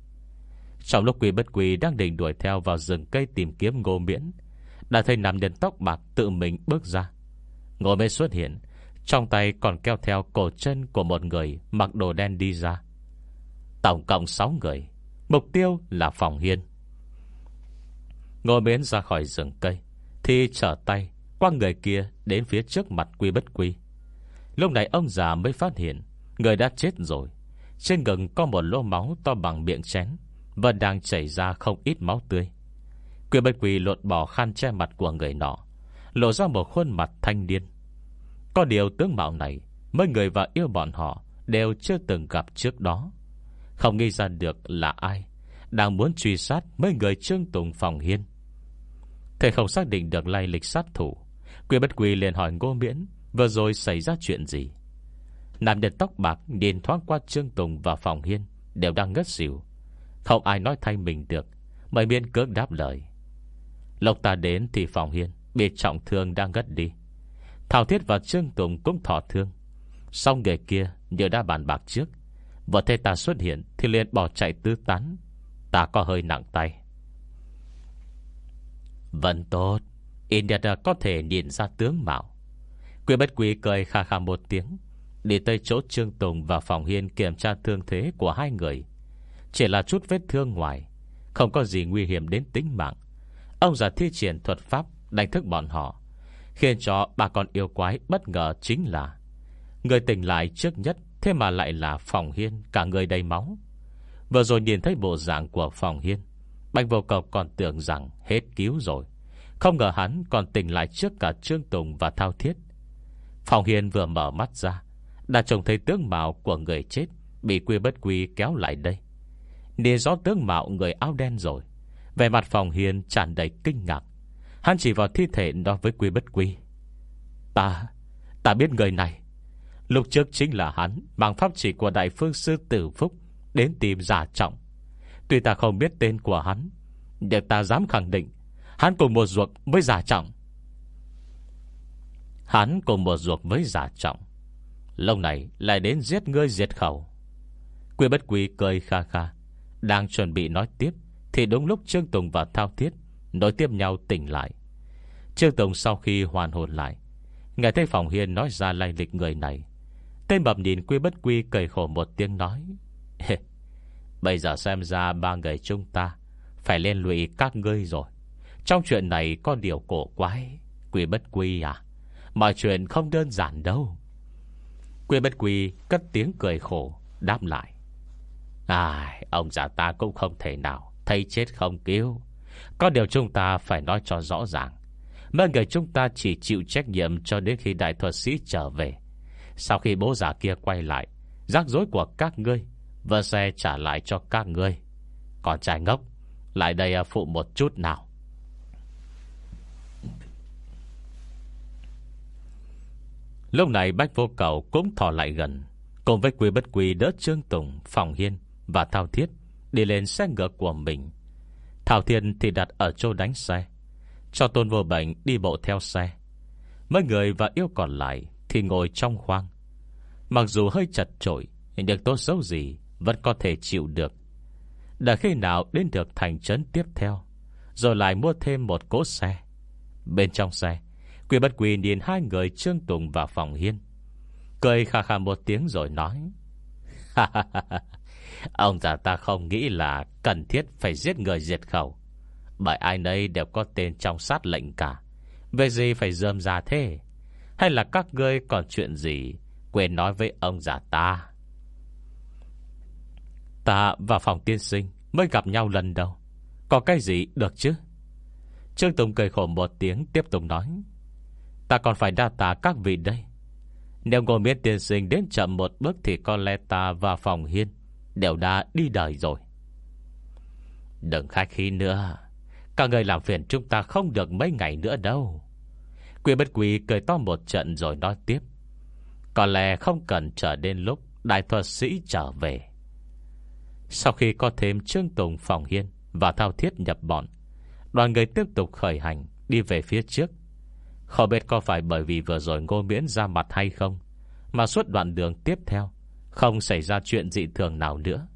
Trong lúc quy bất quy đang định đuổi theo Vào rừng cây tìm kiếm ngô miễn, Đã thấy nam nhân tóc bạc tự mình bước ra. Ngô miễn xuất hiện, trong tay còn keo theo cổ chân của một người Mặc đồ đen đi ra. Tổng cộng 6 người, Mục tiêu là phòng hiên. Ngô miễn ra khỏi rừng cây. Thì trở tay Qua người kia đến phía trước mặt quy bất quy. Lúc này ông già mới phát hiện Người đã chết rồi. Trên ngực có một lỗ máu to bằng miệng chén Và đang chảy ra không ít máu tươi. Quy bất quy lột bỏ khăn che mặt của người nọ, Lộ ra một khuôn mặt thanh niên. Có điều tướng mạo này, Mấy người và yêu bọn họ Đều chưa từng gặp trước đó. Không nghĩ ra được là ai Đang muốn truy sát mấy người Trương Tùng Phòng Hiên. Thầy không xác định được lai lịch sát thủ. Quy bất quy liền hỏi Ngô Miễn, Vừa rồi xảy ra chuyện gì? Nam nhân tóc bạc nhìn thoáng qua Trương Tùng và Phòng Hiên Đều đang ngất xỉu. Không ai nói thay mình được Mời miên cưỡng đáp lời. Lộc ta đến thì Phòng Hiên Bị trọng thương đang ngất đi. Thảo Thiết và Trương Tùng cũng thọ thương. Xong người kia như đã bàn bạc trước, vợ thê ta xuất hiện Thì liền bỏ chạy tứ tán. Ta có hơi nặng tay. Vẫn tốt. Indiana có thể nhìn ra tướng mạo. Quyên bất quy cười khà khà một tiếng, Đi tới chỗ Trương Tùng và Phòng Hiên Kiểm tra thương thế của hai người. Chỉ là chút vết thương ngoài, Không có gì nguy hiểm đến tính mạng. Ông già thi triển thuật pháp Đánh thức bọn họ, Khiến cho bà con yêu quái bất ngờ chính là Người tỉnh lại trước nhất, Thế mà lại là Phòng Hiên, Cả người đầy máu. Vừa rồi nhìn thấy bộ dạng của Phòng Hiên Bạch vô cầu còn tưởng rằng hết cứu rồi. Không ngờ hắn còn tỉnh lại trước cả Trương Tùng và Thao Thiết. Phòng Hiên vừa mở mắt ra, Đã trông thấy tướng mạo của người chết Bị quy bất quy kéo lại đây. Để rõ tướng mạo người áo đen rồi. Về mặt Phòng Hiên tràn đầy kinh ngạc. Hắn chỉ vào thi thể nói với quy bất quy. Ta Ta biết người này. Lúc trước chính là hắn Bằng pháp chỉ của Đại Phương Sư Tử Phúc Đến tìm giả trọng Tuy ta không biết tên của hắn Nhưng ta dám khẳng định, Hắn cùng một ruột với giả trọng. Hắn cùng một ruột với giả trọng. Lâu này lại đến giết ngươi diệt khẩu. Quy bất quy cười kha kha, Đang chuẩn bị nói tiếp, Thì đúng lúc Trương Tùng và Thao Thiết Nói tiếp nhau tỉnh lại. Trương Tùng sau khi hoàn hồn lại, Nghe thấy Phòng Hiên nói ra lai lịch người này, Tên bập nhìn Quy bất quy cười khổ một tiếng nói Bây giờ xem ra ba người chúng ta Phải lên lụy các ngươi rồi. Trong chuyện này có điều cổ quái. Quy bất quy à Mọi chuyện không đơn giản đâu. Quy bất quy cất tiếng cười khổ, Đáp lại. À ông già ta cũng không thể nào Thấy chết không cứu. Có điều chúng ta phải nói cho rõ ràng. Mấy người chúng ta chỉ chịu trách nhiệm Cho đến khi đại thuật sĩ trở về. Sau khi bố già kia quay lại, Rắc rối của các ngươi Vợ xe trả lại cho các ngươi. Còn trai ngốc, Lại đây à, phụ một chút nào. Lúc này Bách Vô Cầu cũng thò lại gần, Cùng với Quy Bất Quy, đỡ Trương Tùng, Phòng Hiên và Thao Thiết Đi lên xe ngựa của mình. Thảo Thiên thì đặt ở chỗ đánh xe, Cho Tôn Vô Bệnh đi bộ theo xe. Mấy người và yêu còn lại Thì ngồi trong khoang. Mặc dù hơi chật trội Nhưng tốt xấu gì vẫn có thể chịu được. Đã khi nào đến được thành trấn tiếp theo, Rồi lại mua thêm một cỗ xe. Bên trong xe, Quỷ bất quỳ nhìn hai người Trương Tùng và Phòng Hiên. Cười khà khà một tiếng rồi nói Ông già ta không nghĩ là Cần thiết phải giết người diệt khẩu. Bởi ai nấy đều có tên trong sát lệnh cả. Về gì phải dơm ra thế? Hay là các ngươi còn chuyện gì Quên nói với ông già ta? Ta và phòng tiên sinh Mới gặp nhau lần đầu. Có cái gì được chứ? Trương Tùng cười khổ một tiếng, Tiếp tục nói. Ta còn phải đa tả các vị đây. Nếu ngồi miễn tiên sinh đến chậm một bước Thì con lẽ ta và phòng hiên Đều đã đi đời rồi. Đừng khách khí nữa. Cả người làm phiền chúng ta không được mấy ngày nữa đâu. Quy bất quỳ cười to một trận rồi nói tiếp. Có lẽ không cần chờ đến lúc Đại thuật sĩ trở về. Sau khi có thêm Trương Tùng, Phòng Hiên Và Thao Thiết nhập bọn, Đoàn người tiếp tục khởi hành Đi về phía trước. Không biết có phải bởi vì vừa rồi ngô miễn ra mặt hay không, Mà suốt đoạn đường tiếp theo Không xảy ra chuyện dị thường nào nữa.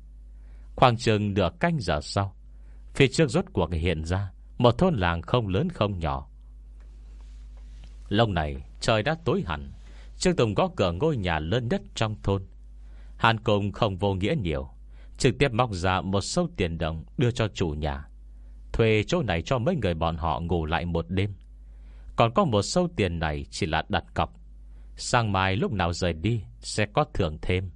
Khoảng chừng nửa canh giờ sau, Phía trước rốt cuộc hiện ra Một thôn làng không lớn không nhỏ. Lúc này, trời đã tối hẳn, Trương Tùng có cửa ngôi nhà lớn nhất trong thôn. Hàn cùng không vô nghĩa nhiều Trực tiếp móc ra một sâu tiền đồng Đưa cho chủ nhà. Thuê chỗ này cho mấy người bọn họ ngủ lại một đêm. Còn có một sâu tiền này chỉ là đặt cọc. Sang mai lúc nào rời đi Sẽ có thưởng thêm.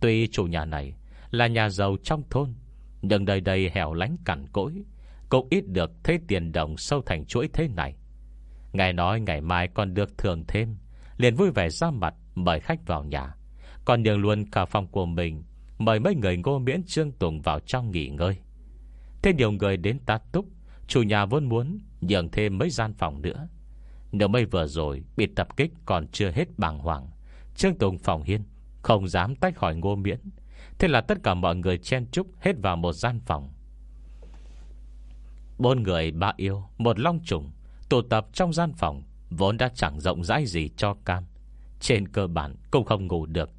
Tuy chủ nhà này là nhà giàu trong thôn, Nhưng đời đầy hẻo lánh cằn cỗi, Cũng ít được thấy tiền đồng sâu thành chuỗi thế này. Ngài nói ngày mai còn được thưởng thêm, Liền vui vẻ ra mặt Mời khách vào nhà. Còn nhường luôn cả phòng của mình Mời mấy người ngô miễn trương tùng vào trong nghỉ ngơi. Thế nhiều người đến ta túc, Chủ nhà vốn muốn nhường thêm mấy gian phòng nữa. Nếu mây vừa rồi Bị tập kích còn chưa hết bàng hoàng, Trương Tùng phòng hiên, Không dám tách khỏi ngô miễn. Thế là tất cả mọi người chen chúc Hết vào một gian phòng. Bốn người ba yêu, Một long trùng, Tụ tập trong gian phòng, Vốn đã chẳng rộng rãi gì cho cam Trên cơ bản cũng không ngủ được.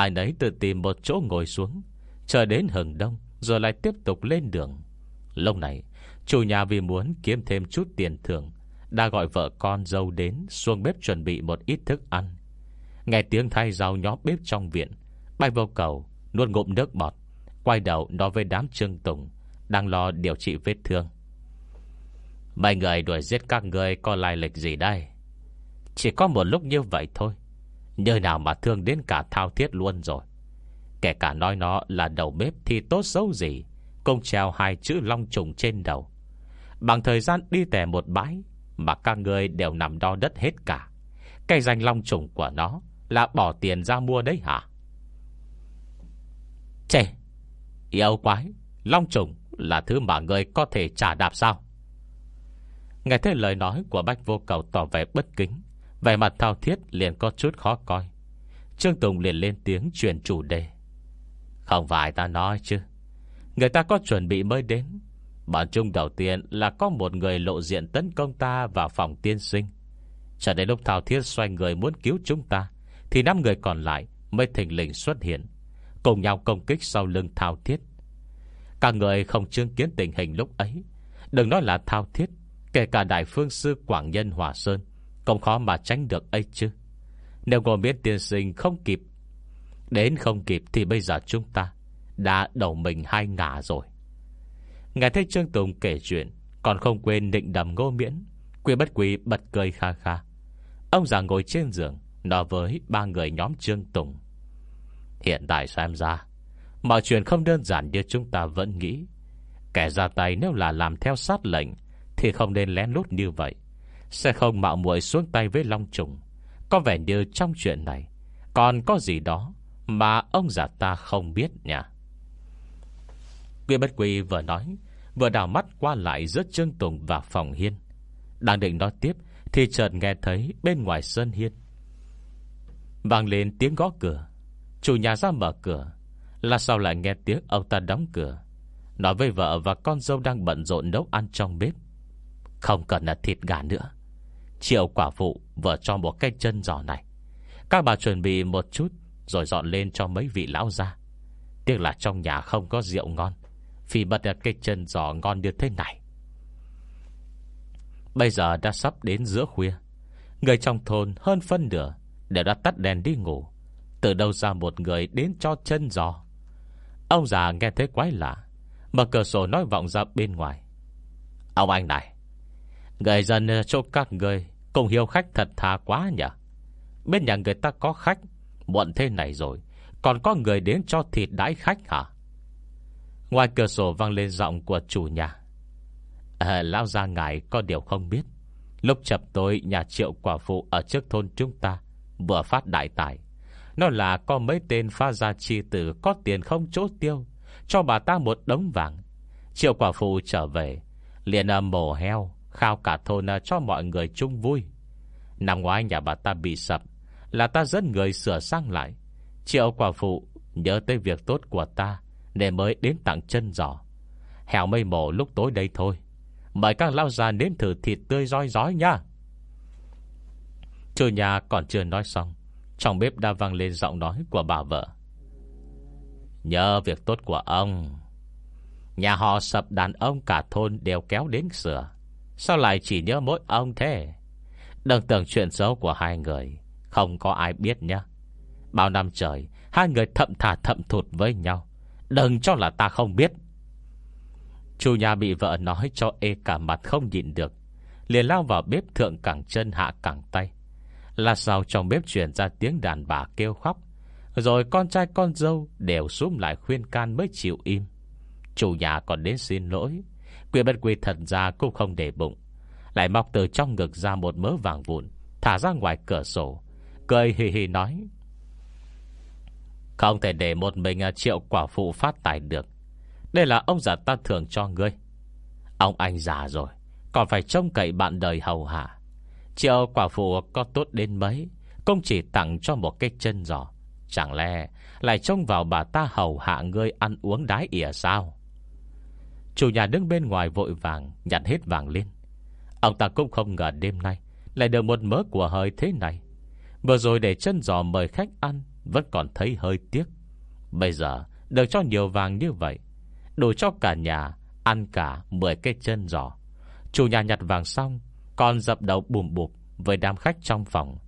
Ai nấy tự tìm một chỗ ngồi xuống. Chờ đến hừng đông, Rồi lại tiếp tục lên đường. Lâu này, Chủ nhà vì muốn kiếm thêm chút tiền thưởng, Đã gọi vợ con dâu đến Xuông bếp chuẩn bị một ít thức ăn. Nghe tiếng thay rau nhóm bếp trong viện, Bay vô cầu, Nuốt ngụm nước bọt, Quay đầu nói với đám trương tùng, Đang lo điều trị vết thương. Mấy người đuổi giết các người Có lai lịch gì đây? Chỉ có một lúc như vậy thôi. Như nào mà thương đến cả thao thiết luôn rồi. Kể cả nói nó là đầu bếp Thì tốt xấu gì công treo hai chữ long trùng trên đầu. Bằng thời gian đi tè một bãi, Mà các người đều nằm đo đất hết cả. Cây danh long trùng của nó Là bỏ tiền ra mua đấy hả? Chê, Yêu quái, Long trùng là thứ mà người có thể trả đạp sao? Nghe thấy lời nói của Bách Vô Cầu tỏ vẻ bất kính Vẻ mặt thao thiết liền có chút khó coi. Trương Tùng liền lên tiếng truyền chủ đề. Không phải ta nói chứ. Người ta có chuẩn bị mới đến. Bản chung đầu tiên là có một người lộ diện tấn công ta vào phòng tiên sinh. Cho đến lúc Thao Thiết xoay người muốn cứu chúng ta, Thì năm người còn lại mới thình lình xuất hiện, Cùng nhau công kích sau lưng Thao Thiết. Các người không chứng kiến tình hình lúc ấy. Đừng nói là Thao Thiết, Kể cả Đại Phương Sư Quảng Nhân Hòa Sơn không khó mà tránh được ấy chứ. Nếu ngồi miễn tiên sinh không kịp, Đến không kịp thì bây giờ chúng ta Đã đầu mình hai ngả rồi. Nghe thấy Trương Tùng kể chuyện, Còn không quên định đầm ngô miễn Quy bất quý bật cười kha kha. Ông già ngồi trên giường, Nói với ba người nhóm Trương Tùng. Hiện tại xem ra, Mọi chuyện không đơn giản như chúng ta vẫn nghĩ. Kẻ ra tay nếu là làm theo sát lệnh Thì không nên lén lút như vậy. Sẽ không mạo muội xuống tay với Long Trùng. Có vẻ như trong chuyện này, Còn có gì đó Mà ông già ta không biết nha Quy bất quy vừa nói, Vừa đảo mắt qua lại giữa Trương Tùng và phòng hiên. Đang định nói tiếp, Thì chợt nghe thấy bên ngoài sân hiên. Vang lên tiếng gõ cửa. Chủ nhà ra mở cửa. Là sao lại nghe tiếng ông ta đóng cửa? Nói với vợ và con dâu đang bận rộn nấu ăn trong bếp. Không cần là thịt gà nữa. Triệu quả phụ vợ cho một cái chân giò này. Các bà chuẩn bị một chút, Rồi dọn lên cho mấy vị lão ra Tiếc là trong nhà không có rượu ngon, Vì bật cái chân giò ngon như thế này. Bây giờ đã sắp đến giữa khuya, Người trong thôn hơn phân nửa Đều đã tắt đèn đi ngủ. Từ đâu ra một người đến cho chân giò? Ông già nghe thấy quái lạ, Mở cửa sổ nói vọng ra bên ngoài. Ông anh này, Người dân, chỗ các người Cùng hiếu khách thật thà quá nhỉ? Bên nhà người ta có khách. Muộn thế này rồi. Còn có người đến cho thịt đãi khách hả? Ngoài cửa sổ vang lên giọng của chủ nhà. À, Lão ra ngài có điều không biết. Lúc chập tối nhà triệu quả phụ Ở trước thôn chúng ta Vừa phát đại tài. Nó là có mấy tên pha gia chi tử Có tiền không chỗ tiêu Cho bà ta một đống vàng. Triệu quả phụ trở về Liền mổ heo. Khao cả thôn à, cho mọi người chung vui. Năm ngoái nhà bà ta bị sập, Là ta dẫn người sửa sang lại. Triệu quả phụ nhớ tới việc tốt của ta để mới đến tặng chân giỏ Hẻo mây mổ lúc tối đây thôi. Mời các lao già nếm thử thịt tươi roi rói nha. Chủ nhà còn chưa nói xong, Trong bếp đã vang lên giọng nói của bà vợ. Nhớ việc tốt của ông. Nhà họ sập đàn ông cả thôn đều kéo đến sửa. Sao lại chỉ nhớ mỗi ông thế? Đừng tưởng chuyện xấu của hai người, Không có ai biết nhá. Bao năm trời, Hai người thậm thà thậm thụt với nhau. Đừng cho là ta không biết. Chủ nhà bị vợ nói cho ê cả mặt không nhịn được, Liền lao vào bếp thượng cẳng chân hạ cẳng tay. Là sao trong bếp chuyển ra tiếng đàn bà kêu khóc, Rồi con trai con dâu Đều xúm lại khuyên can mới chịu im. Chủ nhà còn đến xin lỗi Quyên bất quy thật ra cũng không để bụng. Lại móc từ trong ngực ra một mớ vàng vụn, Thả ra ngoài cửa sổ. Cười hì hì nói, không thể để một mình à, triệu quả phụ phát tài được. Đây là ông già ta thưởng cho ngươi. Ông anh già rồi, Còn phải trông cậy bạn đời hầu hạ. Triệu quả phụ có tốt đến mấy, Cũng chỉ tặng cho một cái chân giò. Chẳng lẽ lại trông vào bà ta hầu hạ ngươi ăn uống đái ỉa sao? Chủ nhà đứng bên ngoài vội vàng Nhặt hết vàng lên. Ông ta cũng không ngờ đêm nay Lại được một mớ của hơi thế này. Vừa rồi để chân giò mời khách ăn, Vẫn còn thấy hơi tiếc. Bây giờ được cho nhiều vàng như vậy, Đủ cho cả nhà Ăn cả 10 cái chân giò. Chủ nhà nhặt vàng xong, Còn dập đầu bùm bụp Với đám khách trong phòng.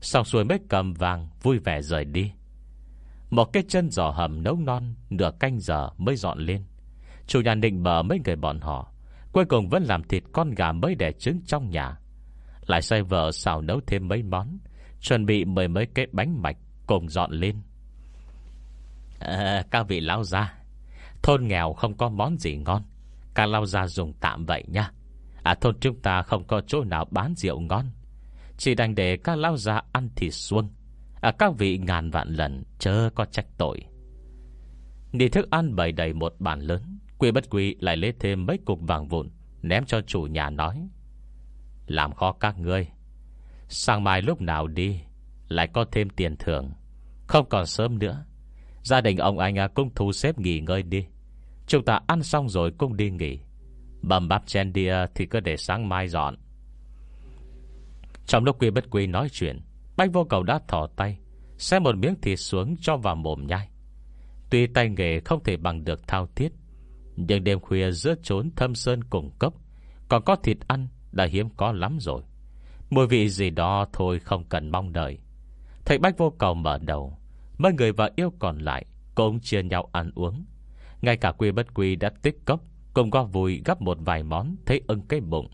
Xong xuôi mới cầm vàng vui vẻ rời đi. Một cái chân giò hầm nấu non Nửa canh giờ mới dọn lên. Chủ nhà định bờ mấy người bọn họ Cuối cùng vẫn làm thịt con gà mới đẻ trứng trong nhà. Lại xoay vợ xào nấu thêm mấy món Chuẩn bị mười mấy cái bánh mạch Cùng dọn lên. À, Các vị lao gia Thôn nghèo không có món gì ngon. Các lao gia dùng tạm vậy nha. À thôn chúng ta không có chỗ nào bán rượu ngon. Chỉ đành để các lao gia ăn thịt xuân à, Các vị ngàn vạn lần Chớ có trách tội. Đi thức ăn bày đầy một bàn lớn. Quy bất quy lại lấy thêm mấy cục vàng vụn, Ném cho chủ nhà nói. Làm khó các ngươi. Sang mai lúc nào đi, Lại có thêm tiền thưởng. Không còn sớm nữa. Gia đình ông anh à, cũng thu xếp nghỉ ngơi đi. Chúng ta ăn xong rồi cũng đi nghỉ. Bầm bắp chen đi Thì cứ để sáng mai dọn. Trong lúc quy bất quy nói chuyện, Bách vô cầu đã thỏ tay Xem một miếng thịt xuống cho vào mồm nhai. Tuy tay nghề không thể bằng được thao thiết nhưng đêm khuya giữa trốn thâm sơn cùng cốc, Còn có thịt ăn Đã hiếm có lắm rồi. Mùi vị gì đó thôi không cần mong đợi. Thầy Bách vô cầu mở đầu, Mấy người và yêu còn lại Cũng chia nhau ăn uống. Ngay cả quy bất quy đã tích cốc Cùng qua vui gấp một vài món Thấy ưng cái bụng.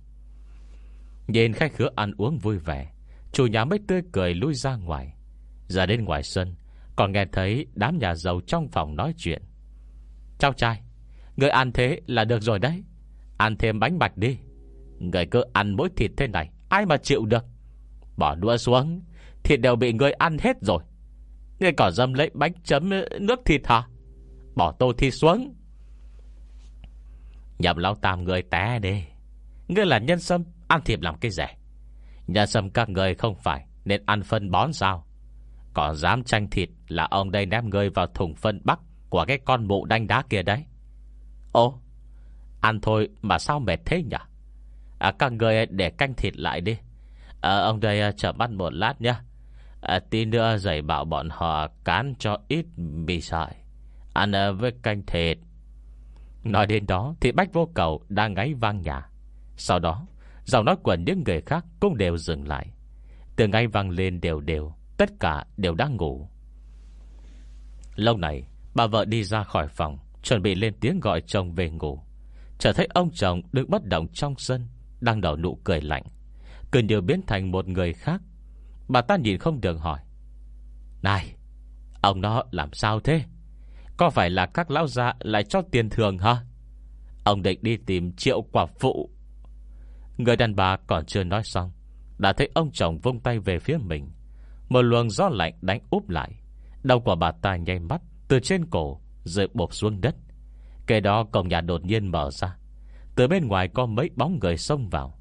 Nhìn khách khứa ăn uống vui vẻ, Chủ nhà mới tươi cười lui ra ngoài. Ra đến ngoài sân, Còn nghe thấy đám nhà giàu trong phòng nói chuyện. Cháu trai Người ăn thế là được rồi đấy. Ăn thêm bánh bạch đi. Người cứ ăn mỗi thịt thế này, Ai mà chịu được? Bỏ đũa xuống, Thịt đều bị người ăn hết rồi. Người còn dâm lấy bánh chấm ờ, nước thịt hả? Bỏ tô thịt xuống. Nhậm lão tam người té đi. Ngươi là nhân sâm, Ăn thịt làm cái rẻ. Nhân sâm các người không phải Nên ăn phân bón sao? Còn dám tranh thịt Là ông đây ném ngươi vào thùng phân bắc Của cái con mụ đanh đá kia đấy. Ồ Ăn thôi mà sao mệt thế nhỉ? À, Các người để canh thịt lại đi. À, Ông đây à, chờ mắt một lát nhé. À, Tí nữa dạy bảo bọn họ Cán cho ít mì sợi. Ăn à, với canh thịt. Nói đến đó Thì Bách vô cầu đang ngáy vang nhà. Sau đó Giọng nói của những người khác cũng đều dừng lại. Từ ngay vang lên đều đều Tất cả đều đang ngủ. Lâu này Bà vợ đi ra khỏi phòng. Chuẩn bị lên tiếng gọi chồng về ngủ. Trở thấy ông chồng đứng bất động trong sân, Đang đỏ nụ cười lạnh. Cười điều biến thành một người khác. Bà ta nhìn không được hỏi. Này, Ông nó làm sao thế? Có phải là các lão gia lại cho tiền thường hả? Ông định đi tìm triệu quả phụ. Người đàn bà còn chưa nói xong, Đã thấy ông chồng vung tay về phía mình. Một luồng gió lạnh đánh úp lại. Đầu của bà ta nháy mắt Từ trên cổ rơi bộp xuống đất. Kể đó cổng nhà đột nhiên mở ra. Từ bên ngoài có mấy bóng người xông vào.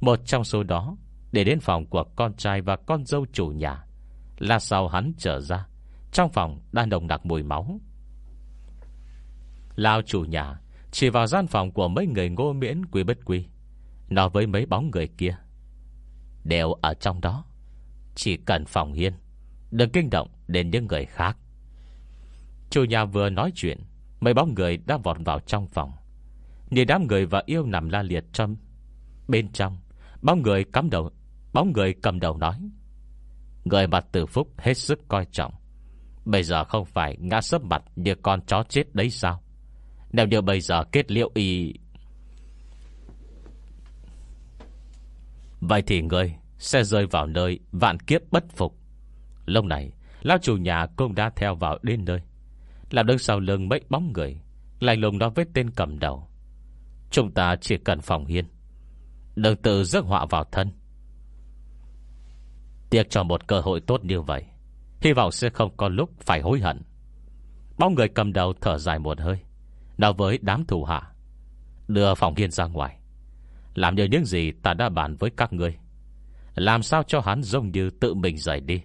Một trong số đó Để đến phòng của con trai và con dâu chủ nhà. Là sau hắn trở ra, Trong phòng đang đồng đặc mùi máu. Lao chủ nhà, Chỉ vào gian phòng của mấy người ngô miễn quý bất quy Nói với mấy bóng người kia. Đều ở trong đó. Chỉ cần phòng hiên, Đừng kinh động đến những người khác. Chủ nhà vừa nói chuyện, Mấy bóng người đã vọt vào trong phòng. Nhìn đám người và yêu nằm la liệt trong Bên trong. Bóng người cắm đầu, Bóng người cầm đầu nói, Người mặt tử phúc hết sức coi trọng. Bây giờ không phải ngã sấp mặt Như con chó chết đấy sao? Nếu như bây giờ kết liễu y Vậy thì người Sẽ rơi vào nơi vạn kiếp bất phục. Lúc này, Lão chủ nhà cũng đã theo vào đến nơi. Làm đứng sau lưng mấy bóng người Lạnh lùng nói với tên cầm đầu. Chúng ta chỉ cần phòng hiên Đừng tự rước họa vào thân. Tiếc cho một cơ hội tốt như vậy, Hy vọng sẽ không có lúc phải hối hận. Bóng người cầm đầu thở dài một hơi, Nói với đám thủ hạ, Đưa phòng hiên ra ngoài. Làm như những gì ta đã bàn với các ngươi. Làm sao cho hắn giống như tự mình rời đi.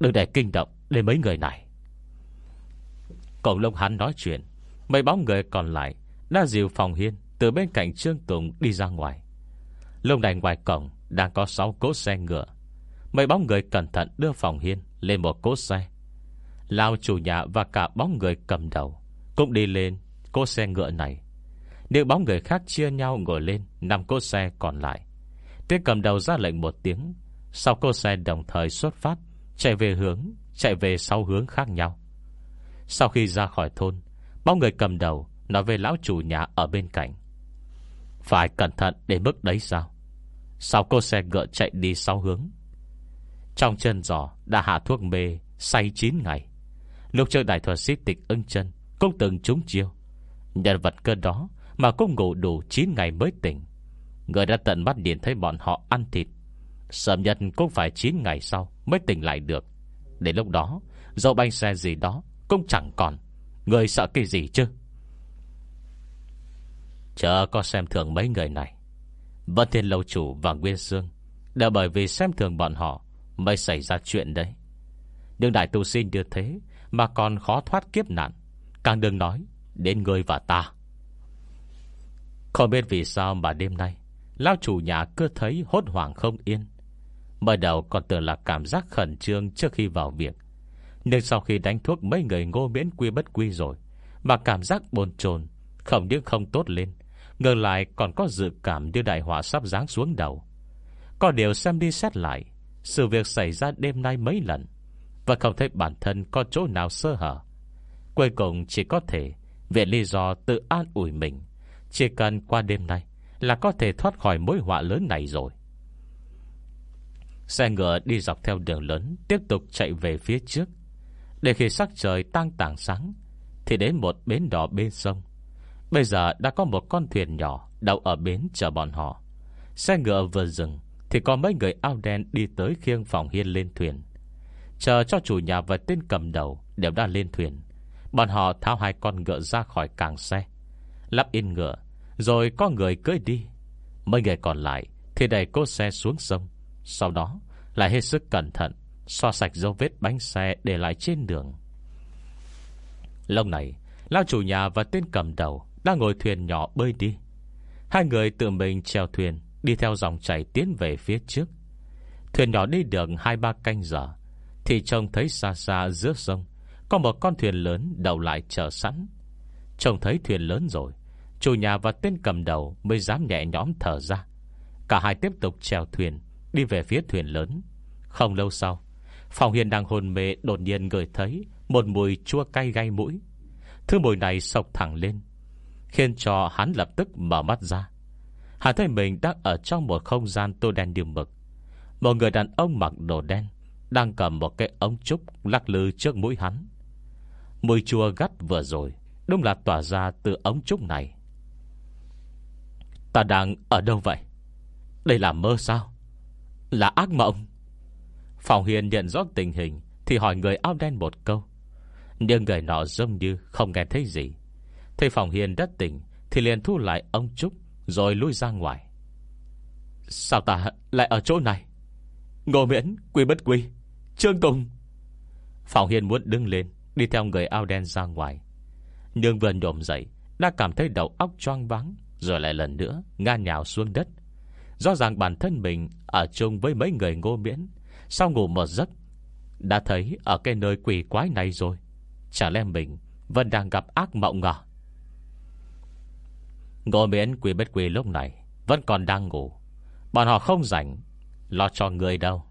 Đừng để kinh động đến mấy người này. Cổng lông hắn nói chuyện, Mấy bóng người còn lại Đã dìu phòng hiên Từ bên cạnh Trương Tùng đi ra ngoài. Lúc này ngoài cổng Đang có 6 cỗ xe ngựa. Mấy bóng người cẩn thận đưa phòng hiên Lên một cỗ xe. Lao chủ nhà và cả bóng người cầm đầu Cũng đi lên cỗ xe ngựa này. Những bóng người khác chia nhau ngồi lên Năm cỗ xe còn lại. Tiếng cầm đầu ra lệnh một tiếng, Sau cỗ xe đồng thời xuất phát, Chạy về hướng, Chạy về sau hướng khác nhau. Sau khi ra khỏi thôn, bao người cầm đầu Nói về lão chủ nhà ở bên cạnh. Phải cẩn thận đến mức đấy sao? Sau cô xe ngựa chạy đi sau hướng? Trong chân giò Đã hạ thuốc mê Say 9 ngày. Lúc chơi đại thuật sĩ tịch ưng chân, Cũng từng trúng chiêu. Nhân vật cơ đó Mà cũng ngủ đủ 9 ngày mới tỉnh. Người đã tận mắt nhìn thấy bọn họ ăn thịt. Sớm nhất cũng phải 9 ngày sau Mới tỉnh lại được. Đến lúc đó, Dẫu banh xe gì đó cũng chẳng còn. Người sợ cái gì chứ? Chờ có xem thường mấy người này. Vân Thiên Lâu Chủ và Nguyên Sương Đều bởi vì xem thường bọn họ Mới xảy ra chuyện đấy. Nhưng đại tu sinh như thế Mà còn khó thoát kiếp nạn, Càng đừng nói đến người và ta. Không biết vì sao mà đêm nay, Lao chủ nhà cứ thấy hốt hoảng không yên. Mới đầu còn tưởng là cảm giác khẩn trương Trước khi vào việc. Nhưng sau khi đánh thuốc mấy người ngô miễn quy bất quy rồi, Mà cảm giác bồn chồn, Không những không tốt lên, Ngược lại còn có dự cảm như đại họa sắp giáng xuống đầu. Có điều xem đi xét lại, Sự việc xảy ra đêm nay mấy lần, Và không thấy bản thân có chỗ nào sơ hở. Cuối cùng chỉ có thể về lý do tự an ủi mình, Chỉ cần qua đêm nay Là có thể thoát khỏi mối họa lớn này rồi. Xe ngựa đi dọc theo đường lớn, Tiếp tục chạy về phía trước. Để khi sắc trời tăng tảng sáng, Thì đến một bến đỏ bên sông. Bây giờ đã có một con thuyền nhỏ Đậu ở bến chờ bọn họ. Xe ngựa vừa dừng, Thì có mấy người ao đen đi tới khiêng phòng hiên lên thuyền. Chờ cho chủ nhà và tên cầm đầu Đều đã lên thuyền. Bọn họ tháo hai con ngựa ra khỏi càng xe, Lắp in ngựa, Rồi có người cưỡi đi. Mấy người còn lại Thì đẩy cô xe xuống sông, Sau đó lại hết sức cẩn thận Xoa sạch dấu vết bánh xe để lại trên đường. Lâu này Lao chủ nhà và tên cầm đầu Đang ngồi thuyền nhỏ bơi đi. Hai người tự mình treo thuyền, Đi theo dòng chảy tiến về phía trước. Thuyền nhỏ đi được hai ba canh giờ, Thì trông thấy xa xa giữa sông, Có một con thuyền lớn đậu lại chờ sẵn. Trông thấy thuyền lớn rồi, Chủ nhà và tên cầm đầu Mới dám nhẹ nhõm thở ra. Cả hai tiếp tục treo thuyền, Đi về phía thuyền lớn. Không lâu sau Phòng Hiền đang hồn mê, đột nhiên ngửi thấy Một mùi chua cay gai mũi. Thứ mùi này sộc thẳng lên, Khiến cho hắn lập tức mở mắt ra. Hắn thấy mình đang ở trong một không gian tô đen điềm mực. Một người đàn ông mặc đồ đen Đang cầm một cái ống trúc Lắc lư trước mũi hắn. Mùi chua gắt vừa rồi Đúng là tỏa ra từ ống trúc này. Ta đang ở đâu vậy? Đây là mơ sao? Là ác mộng? Phòng Hiền nhận rõ tình hình, Thì hỏi người áo đen một câu. Nhưng người nọ giống như không nghe thấy gì. Thấy Phòng Hiền đất tỉnh, Thì liền thu lại ông Trúc, Rồi lui ra ngoài. Sao ta lại ở chỗ này? Ngô miễn, quy bất quy, Trương Tùng. Phòng Hiền muốn đứng lên, Đi theo người áo đen ra ngoài. Nhưng vừa nhộm dậy, Đã cảm thấy đầu óc choang vắng Rồi lại lần nữa ngã nhào xuống đất. Rõ ràng bản thân mình Ở chung với mấy người ngô miễn sau ngủ một giấc? Đã thấy ở cái nơi quỷ quái này rồi. Chả lẽ mình Vẫn đang gặp ác mộng à? Ngô miễn quỷ bất quỷ lúc này, Vẫn còn đang ngủ. Bọn họ không rảnh, Lo cho người đâu.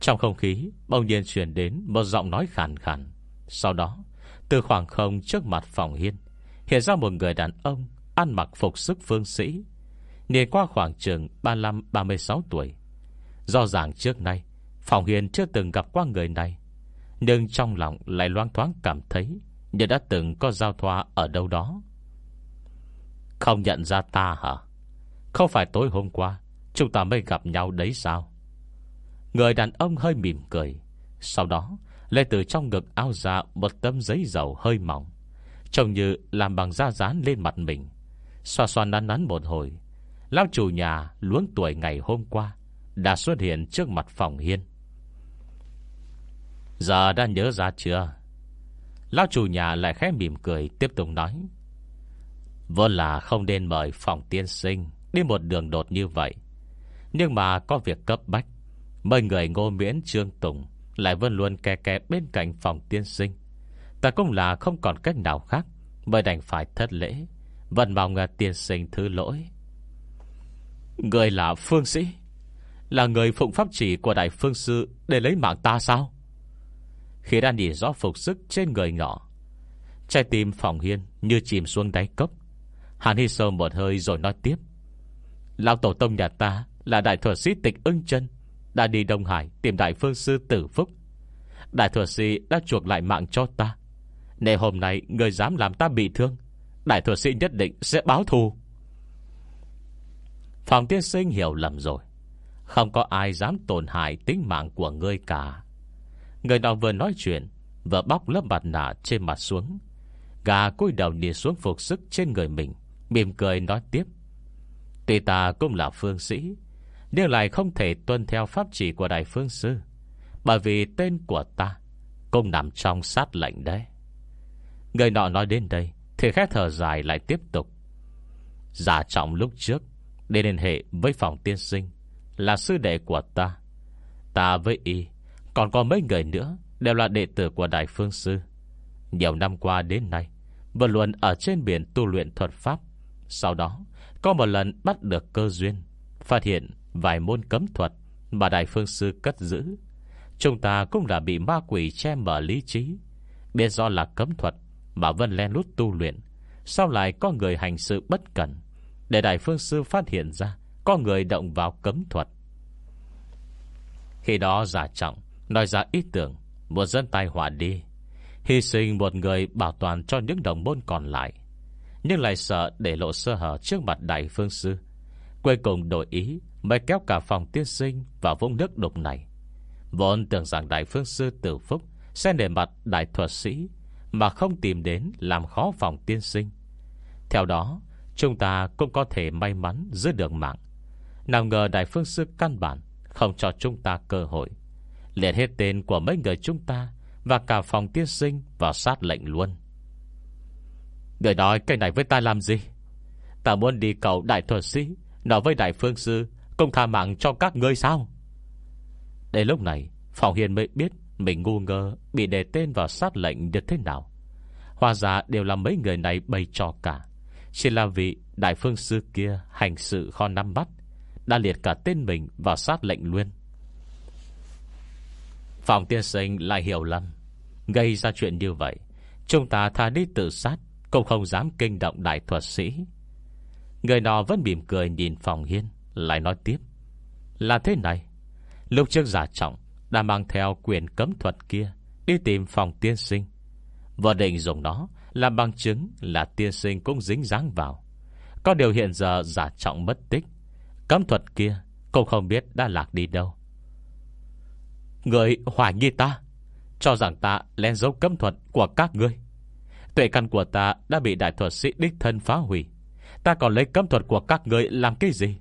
Trong không khí, Bỗng nhiên chuyển đến một giọng nói khàn khàn. Sau đó, Từ khoảng không trước mặt phòng hiên, Hiện ra một người đàn ông Ăn mặc phục sức phương sĩ. Nhìn qua khoảng trường 35-36 tuổi, Do ràng trước nay Phòng hiền chưa từng gặp qua người này, Nhưng trong lòng lại loang thoáng cảm thấy Như đã từng có giao thoa ở đâu đó. Không nhận ra ta hả? Không phải tối hôm qua Chúng ta mới gặp nhau đấy sao? Người đàn ông hơi mỉm cười, Sau đó Lê từ trong ngực áo ra Một tấm giấy dầu hơi mỏng, Trông như làm bằng da dán lên mặt mình. Xoa xoa nắn nắn một hồi, Lão chủ nhà luống tuổi ngày hôm qua Đã xuất hiện trước mặt phòng hiên. Giờ đã nhớ ra chưa? Lão chủ nhà lại khẽ mỉm cười, Tiếp tục nói. Vốn là không nên mời phòng tiên sinh Đi một đường đột như vậy. Nhưng mà có việc cấp bách. Mời người ngô miễn, trương tùng Lại vẫn luôn kè kè bên cạnh phòng tiên sinh. Ta cũng là không còn cách nào khác Mới đành phải thất lễ. Vẫn mong tiên sinh thứ lỗi. Người là phương sĩ. Là người phụng pháp chỉ của đại phương sư Để lấy mạng ta sao? Khi đã nhìn rõ phục sức trên người nhỏ Trái tim phòng hiên Như chìm xuống đáy cốc. Hàn hít sâu một hơi rồi nói tiếp. Lão tổ tông nhà ta Là đại thuật sĩ tịch ưng chân, Đã đi Đông Hải tìm đại phương sư tử phúc. Đại thuật sĩ đã chuộc lại mạng cho ta. Nên hôm nay người dám làm ta bị thương, Đại thuật sĩ nhất định sẽ báo thù. Phòng tiên sinh hiểu lầm rồi. Không có ai dám tổn hại tính mạng của ngươi cả. Người nào vừa nói chuyện Vừa bóc lớp mặt nạ trên mặt xuống. Gà cúi đầu đi xuống phục sức trên người mình, Mỉm cười nói tiếp. Tuy ta cũng là phương sĩ, Nhưng lại không thể tuân theo pháp chỉ của Đại Phương Sư, Bởi vì tên của ta Cũng nằm trong sát lệnh đấy. Người nọ nói đến đây, Thì khét thở dài lại tiếp tục. Giả trọng lúc trước Để liên hệ với phòng tiên sinh, Là sư đệ của ta. Ta với y còn có mấy người nữa Đều là đệ tử của Đại Phương Sư. Nhiều năm qua đến nay, Vẫn luôn ở trên biển tu luyện thuật pháp. Sau đó, Có một lần bắt được cơ duyên, Phát hiện vài môn cấm thuật Mà Đại Phương Sư cất giữ. Chúng ta cũng là bị ma quỷ che mở lý trí. Biết do là cấm thuật Mà Vân len lút tu luyện Sau lại có người hành sự bất cẩn? Để Đại Phương Sư phát hiện ra, Có người động vào cấm thuật. Khi đó giả trọng Nói ra ý tưởng, Một dân tai họa đi. Hy sinh một người bảo toàn cho những đồng môn còn lại. Nhưng lại sợ để lộ sơ hở trước mặt Đại Phương Sư. Cuối cùng đổi ý, Mới kéo cả phòng tiên sinh Vào vũng nước đục này. Vốn tưởng rằng Đại Phương Sư Tử Phúc Sẽ để mặt Đại Thuật Sĩ, Mà không tìm đến làm khó phòng tiên sinh. Theo đó, Chúng ta cũng có thể may mắn giữ được mạng. Nào ngờ Đại Phương Sư căn bản Không cho chúng ta cơ hội. Liệt hết tên của mấy người chúng ta Và cả phòng tiên sinh vào sát lệnh luôn. Người nói cái này với ta làm gì? Ta muốn đi cầu đại thuật sĩ, Nói với đại phương sư, Công tha mạng cho các ngươi sao? Đến lúc này Phòng Hiền mới biết Mình ngu ngơ Bị đề tên vào sát lệnh như thế nào. Hòa ra đều là mấy người này bày trò cả. Chỉ là vì Đại phương sư kia hành sự kho năm bắt, Đã liệt cả tên mình vào sát lệnh luôn. Phòng tiên sinh lại hiểu lầm. Gây ra chuyện như vậy, Chúng ta tha đi tự sát, Cũng không dám kinh động đại thuật sĩ. Người nọ vẫn mỉm cười nhìn phòng hiên, Lại nói tiếp. Là thế này, Lúc trước giả trọng Đã mang theo quyền cấm thuật kia Đi tìm phòng tiên sinh. Vợ định dùng nó Làm bằng chứng là tiên sinh cũng dính dáng vào. Có điều hiện giờ giả trọng mất tích, Cấm thuật kia Cũng không biết đã lạc đi đâu. Người hoài nghi ta, Cho rằng ta len dấu cấm thuật của các ngươi. Tuệ căn của ta đã bị đại thuật sĩ đích thân phá hủy. Ta còn lấy cấm thuật của các ngươi làm cái gì?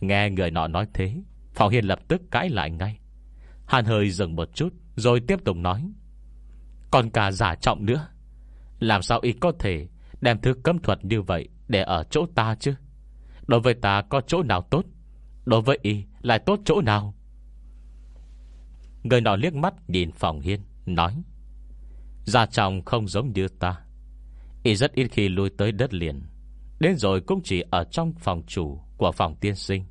Nghe người nọ nói thế Phòng Hiền lập tức cãi lại ngay. Hàn hơi dừng một chút, Rồi tiếp tục nói. Còn cả giả trọng nữa. Làm sao y có thể Đem thứ cấm thuật như vậy Để ở chỗ ta chứ? Đối với ta có chỗ nào tốt? Đối với y lại tốt chỗ nào? Người nọ liếc mắt nhìn phòng hiên, Nói, gia trọng không giống như ta. Y rất ít khi lui tới đất liền, Đến rồi cũng chỉ ở trong phòng chủ Của phòng tiên sinh.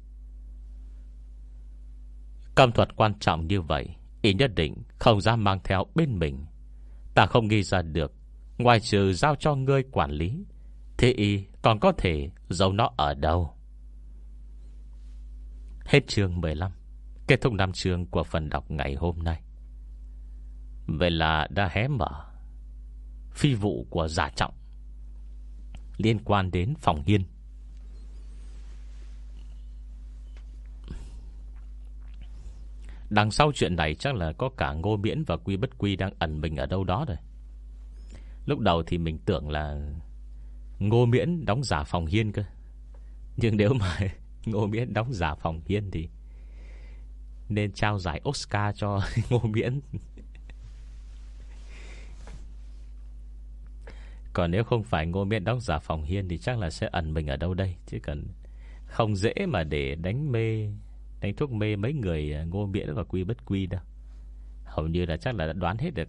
Cầm thuật quan trọng như vậy, Y nhất định không dám mang theo bên mình. Ta không nghi ra được, Ngoài trừ giao cho ngươi quản lý Thế y còn có thể giấu nó ở đâu? Hết chương 15 Kết thúc năm chương của phần đọc ngày hôm nay Vậy là đã hé mở Phi vụ của giả trọng Liên quan đến phòng hiên Đằng sau chuyện này chắc là có cả Ngô Miễn và Quy Bất Quy đang ẩn mình ở đâu đó rồi. Lúc đầu thì mình tưởng là Ngô Miễn đóng giả phòng hiên cơ. Nhưng nếu mà Ngô Miễn đóng giả phòng hiên thì nên trao giải Oscar cho Ngô Miễn Còn nếu không phải Ngô Miễn đóng giả phòng hiên Thì chắc là sẽ ẩn mình ở đâu đây? Chứ cần không dễ mà để đánh mê Đánh thuốc mê mấy người à, Ngô Miễn và Quy Bất Quy đâu. Hầu như là chắc là đã đoán hết được.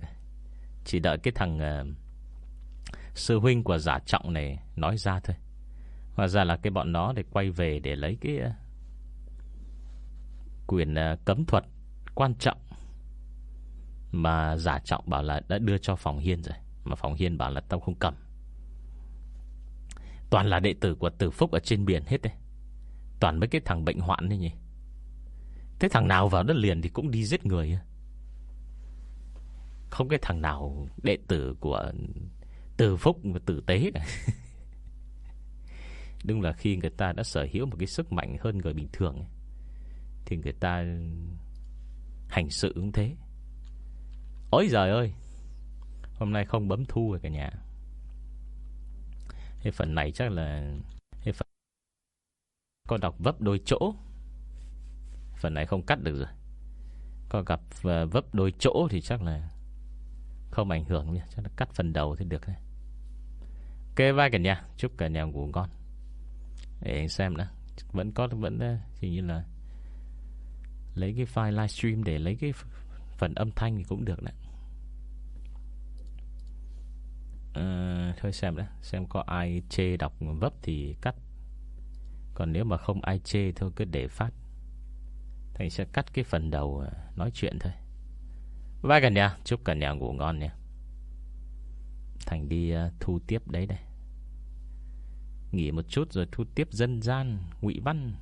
Chỉ đợi cái thằng uh, Sư huynh của giả trọng này Nói ra thôi. Hóa ra là cái bọn nó để quay về Để lấy cái uh, Quyền ờ, cấm thuật Quan trọng Mà giả trọng bảo là đã đưa cho phòng hiên rồi, Mà phòng hiên bảo là tao không cầm. Toàn là đệ tử của tử phúc Ở trên biển hết đấy. Toàn mấy cái thằng bệnh hoạn đấy nhỉ. Thế thằng nào vào đất liền Thì cũng đi giết người Không cái thằng nào Đệ tử của tử phúc và tử tế cả. Đúng là khi người ta đã sở hữu Một cái sức mạnh hơn người bình thường thì người ta Hành sự cũng thế. Ôi giời ơi, Hôm nay không bấm thu rồi cả nhà. Cái phần này chắc là Cái phần Con đọc vấp đôi chỗ. Phần này không cắt được rồi. Có gặp ờ, vấp đôi chỗ Thì chắc là Không ảnh hưởng nha Chắc là cắt phần đầu thì được đấy Ok vai cả nhà. Chúc cả nhà ngủ ngon. Để anh xem nữa Vẫn có, vẫn ờ, Chỉ như là Lấy cái file livestream để lấy cái phần âm thanh thì cũng được đấy. À, Thôi xem đã Xem có ai chê đọc vấp thì cắt. Còn nếu mà không ai chê Thôi cứ để phát. Thành sẽ cắt cái phần đầu ờ, Nói chuyện thôi. Bye cả nhà Chúc cả nhà ngủ ngon nha. Thành đi ờ, thu tiếp đấy đây Nghỉ một chút rồi thu tiếp dân gian ngụy văn.